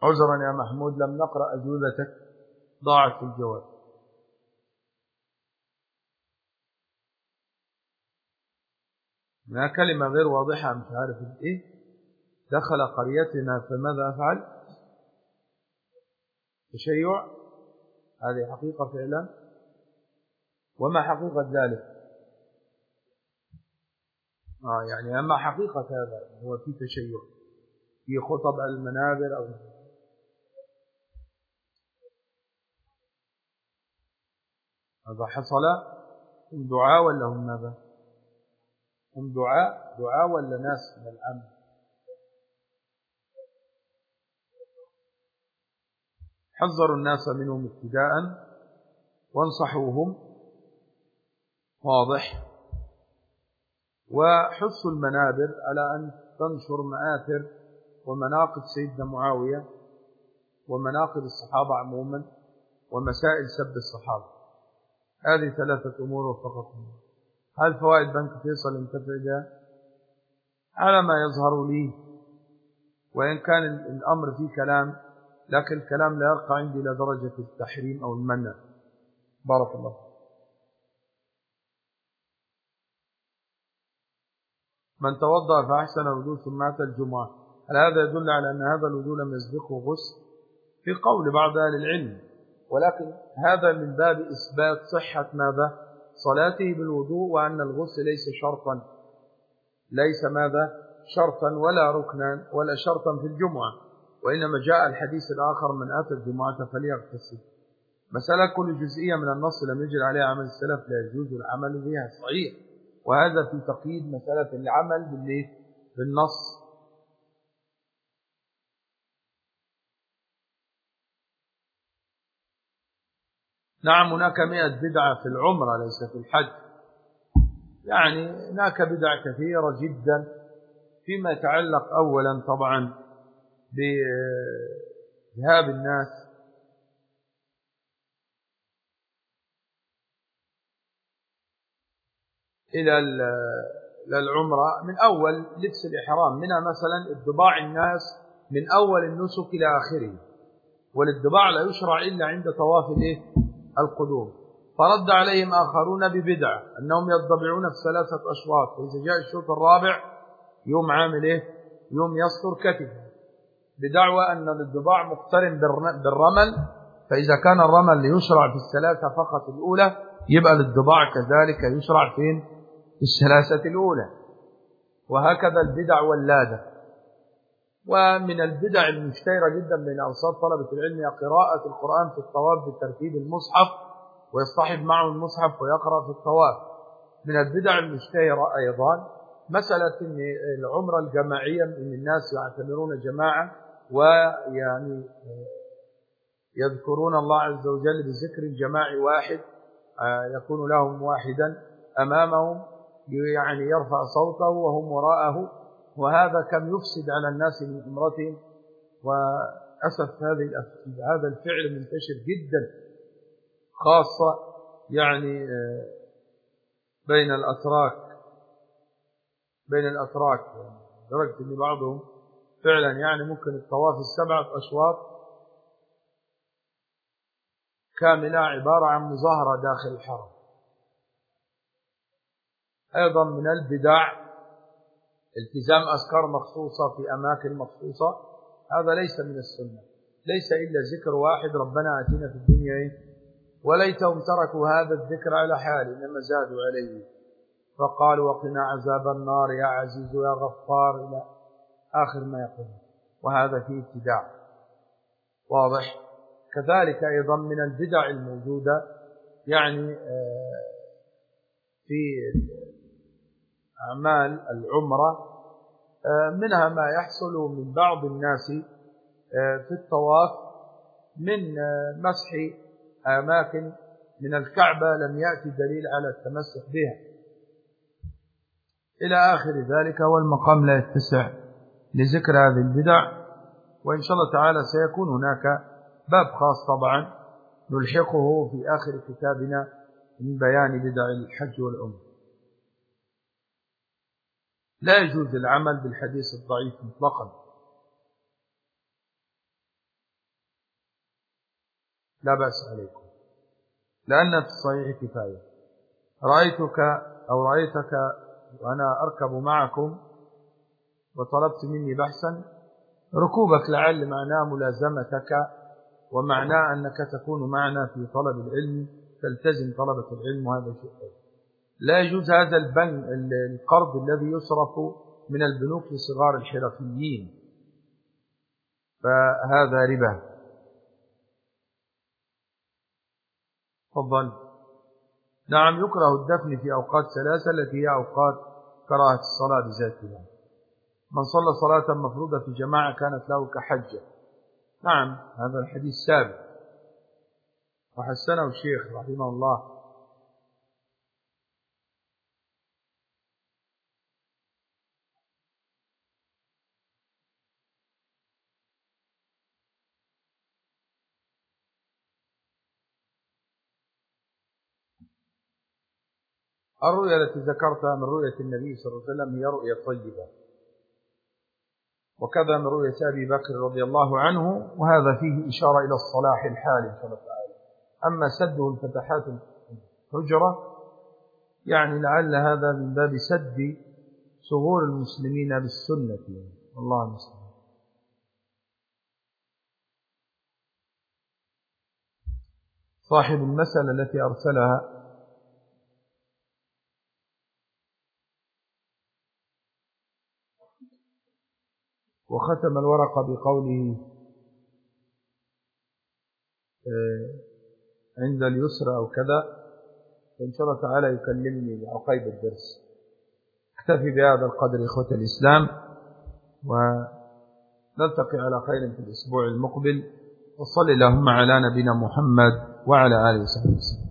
عذرا يا محمود لم نقرأ أجوبتك ضاعت الجواب. ما كلمة غير واضحة مش عارف إيه. دخل قريتنا فماذا أفعل؟ تشيع. هذه حقيقة فعلا. وما حقيقة ذلك؟ آه يعني أما حقيقة هذا هو في تشيع. في خطب المنابر أو هذا حصل؟ دعاء ولا هم ماذا؟ هم دعاء دعاء ولا ناس من الأمن؟ حذروا الناس منهم ابتداء وانصحوهم واضح؟ وحثوا المنابر على أن تنشر مآثر ومناقب سيدنا معاوية ومناقب الصحابة عموما ومسائل سب الصحابة. هذه ثلاثة أمور وفقكم هل فوائد بنك فيصل انتفع على ما يظهر لي وإن كان الأمر فيه كلام لكن الكلام لا يرقى عندي إلى درجة التحريم أو المنع. بارك الله من توضأ فأحسن الوضوء ثم أتى الجمعة. هل هذا يدل على أن هذا الوضوء لم يسبقه غسل؟ في قول بعض أهل العلم ولكن هذا من باب إثبات صحة ماذا؟ صلاته بالوضوء وأن الغسل ليس شرطا. ليس ماذا؟ شرطا ولا ركنا ولا شرطا في الجمعة وإنما جاء الحديث الآخر من أتى الجمعة فليغتسل. مسألة كل جزئية من النص لم يجر عليها عمل السلف لا يجوز العمل بها. صحيح. وهذا في تقييد مسألة العمل بالنص. نعم هناك مئة بدعة في العمرة ليس في الحج. يعني هناك بدع كثيرة جدا فيما يتعلق أولا طبعا بذهاب الناس. إلى العمرة من أول لبس الإحرام منها مثلا اتباع الناس من أول النسك إلى آخره. والاتباع لا يشرع إلا عند طواف الإيه؟ القدوم. فرد عليهم آخرون ببدعة أنهم يضبعون في ثلاثة أشواط. فإذا جاء الشوط الرابع يوم عامل إيه؟ يوم يسطر كتفه. بدعوى أن الضباع مقترن بالرمل. فإذا كان الرمل يشرع في الثلاثة فقط الأولى يبقى للضباع كذلك يشرع فين؟ في الثلاثة الأولى. وهكذا البدع واللادة. ومن البدع المشتهرة جدا بين أوساط طلبة العلم قراءة القرآن في الطواف بترتيب المصحف ويصطحب معه المصحف ويقرأ في الطواف. من البدع المشتهرة أيضا مسألة إن العمرة الجماعية إن الناس يعتبرون جماعة ويعني يذكرون الله عز وجل بذكر جماعي واحد يكون لهم واحدا أمامهم يعني يرفع صوته وهم وراءه. وهذا كم يفسد على الناس من عمرتهم وأسف هذه هذا الفعل منتشر جدا خاصة يعني آه، بين الأتراك بين الأتراك. لدرجة أن بعضهم فعلا يعني ممكن الطواف السبعة أشواط كاملة عبارة عن مظاهرة داخل الحرم. أيضا من البدع التزام أذكار مخصوصة في أماكن مخصوصة هذا ليس من السنة. ليس إلا ذكر واحد ربنا آتنا في الدنيا وليتهم تركوا هذا الذكر على حال إنما زادوا عليه. فقال وقنا عذاب النار يا عزيز يا غفار إلى آخر ما يقول. وهذا فيه ابتداع. واضح؟ كذلك أيضا من البدع الموجودة يعني آه، في أعمال العمرة آه، منها ما يحصل من بعض الناس آه، في الطواف من مسح أماكن من الكعبة لم يأتي دليل على التمسك بها. إلى آخر ذلك والمقام لا يتسع لذكر هذه البدع وإن شاء الله تعالى سيكون هناك باب خاص طبعا نلحقه في آخر كتابنا من بيان بدع الحج والعمر لا يجوز العمل بالحديث الضعيف مطلقا. لا بأس عليكم. لأن في الصحيح كفاية. رأيتك أو رأيتك وأنا أركب معكم وطلبت مني بحثا ركوبك لعل معناه ملازمتك ومعناه أنك تكون معنا في طلب العلم تلتزم طلبة العلم وهذا شيء لا يجوز هذا البن القرض الذي يصرف من البنوك لصغار الحرفيين. فهذا ربا. تفضل. نعم يكره الدفن في أوقات ثلاثة التي هي أوقات كراهة الصلاة بذاتها. من صلى صلاة مفروضة في جماعة كانت له كحجة. نعم هذا الحديث ثابت وحسنه الشيخ رحمه الله. الرؤيا التي ذكرتها من رؤية النبي صلى الله عليه وسلم هي رؤيا طيبة. وكذا من رؤية أبي بكر رضي الله عنه وهذا فيه إشارة إلى الصلاح الحالي الله تعالى. أما سده الفتحات الحجرة يعني لعل هذا من باب سد صغور المسلمين بالسنة. الله المستعان. صاحب المسألة التي أرسلها وختم الورقة بقوله آه، عند اليسرى أو كذا فإن شاء الله تعالى يكلمني عقيب الدرس. أكتفي بهذا القدر إخوة الإسلام ونلتقي على خير في الأسبوع المقبل وصل اللهم على نبينا محمد وعلى آله وصحبه وسلم.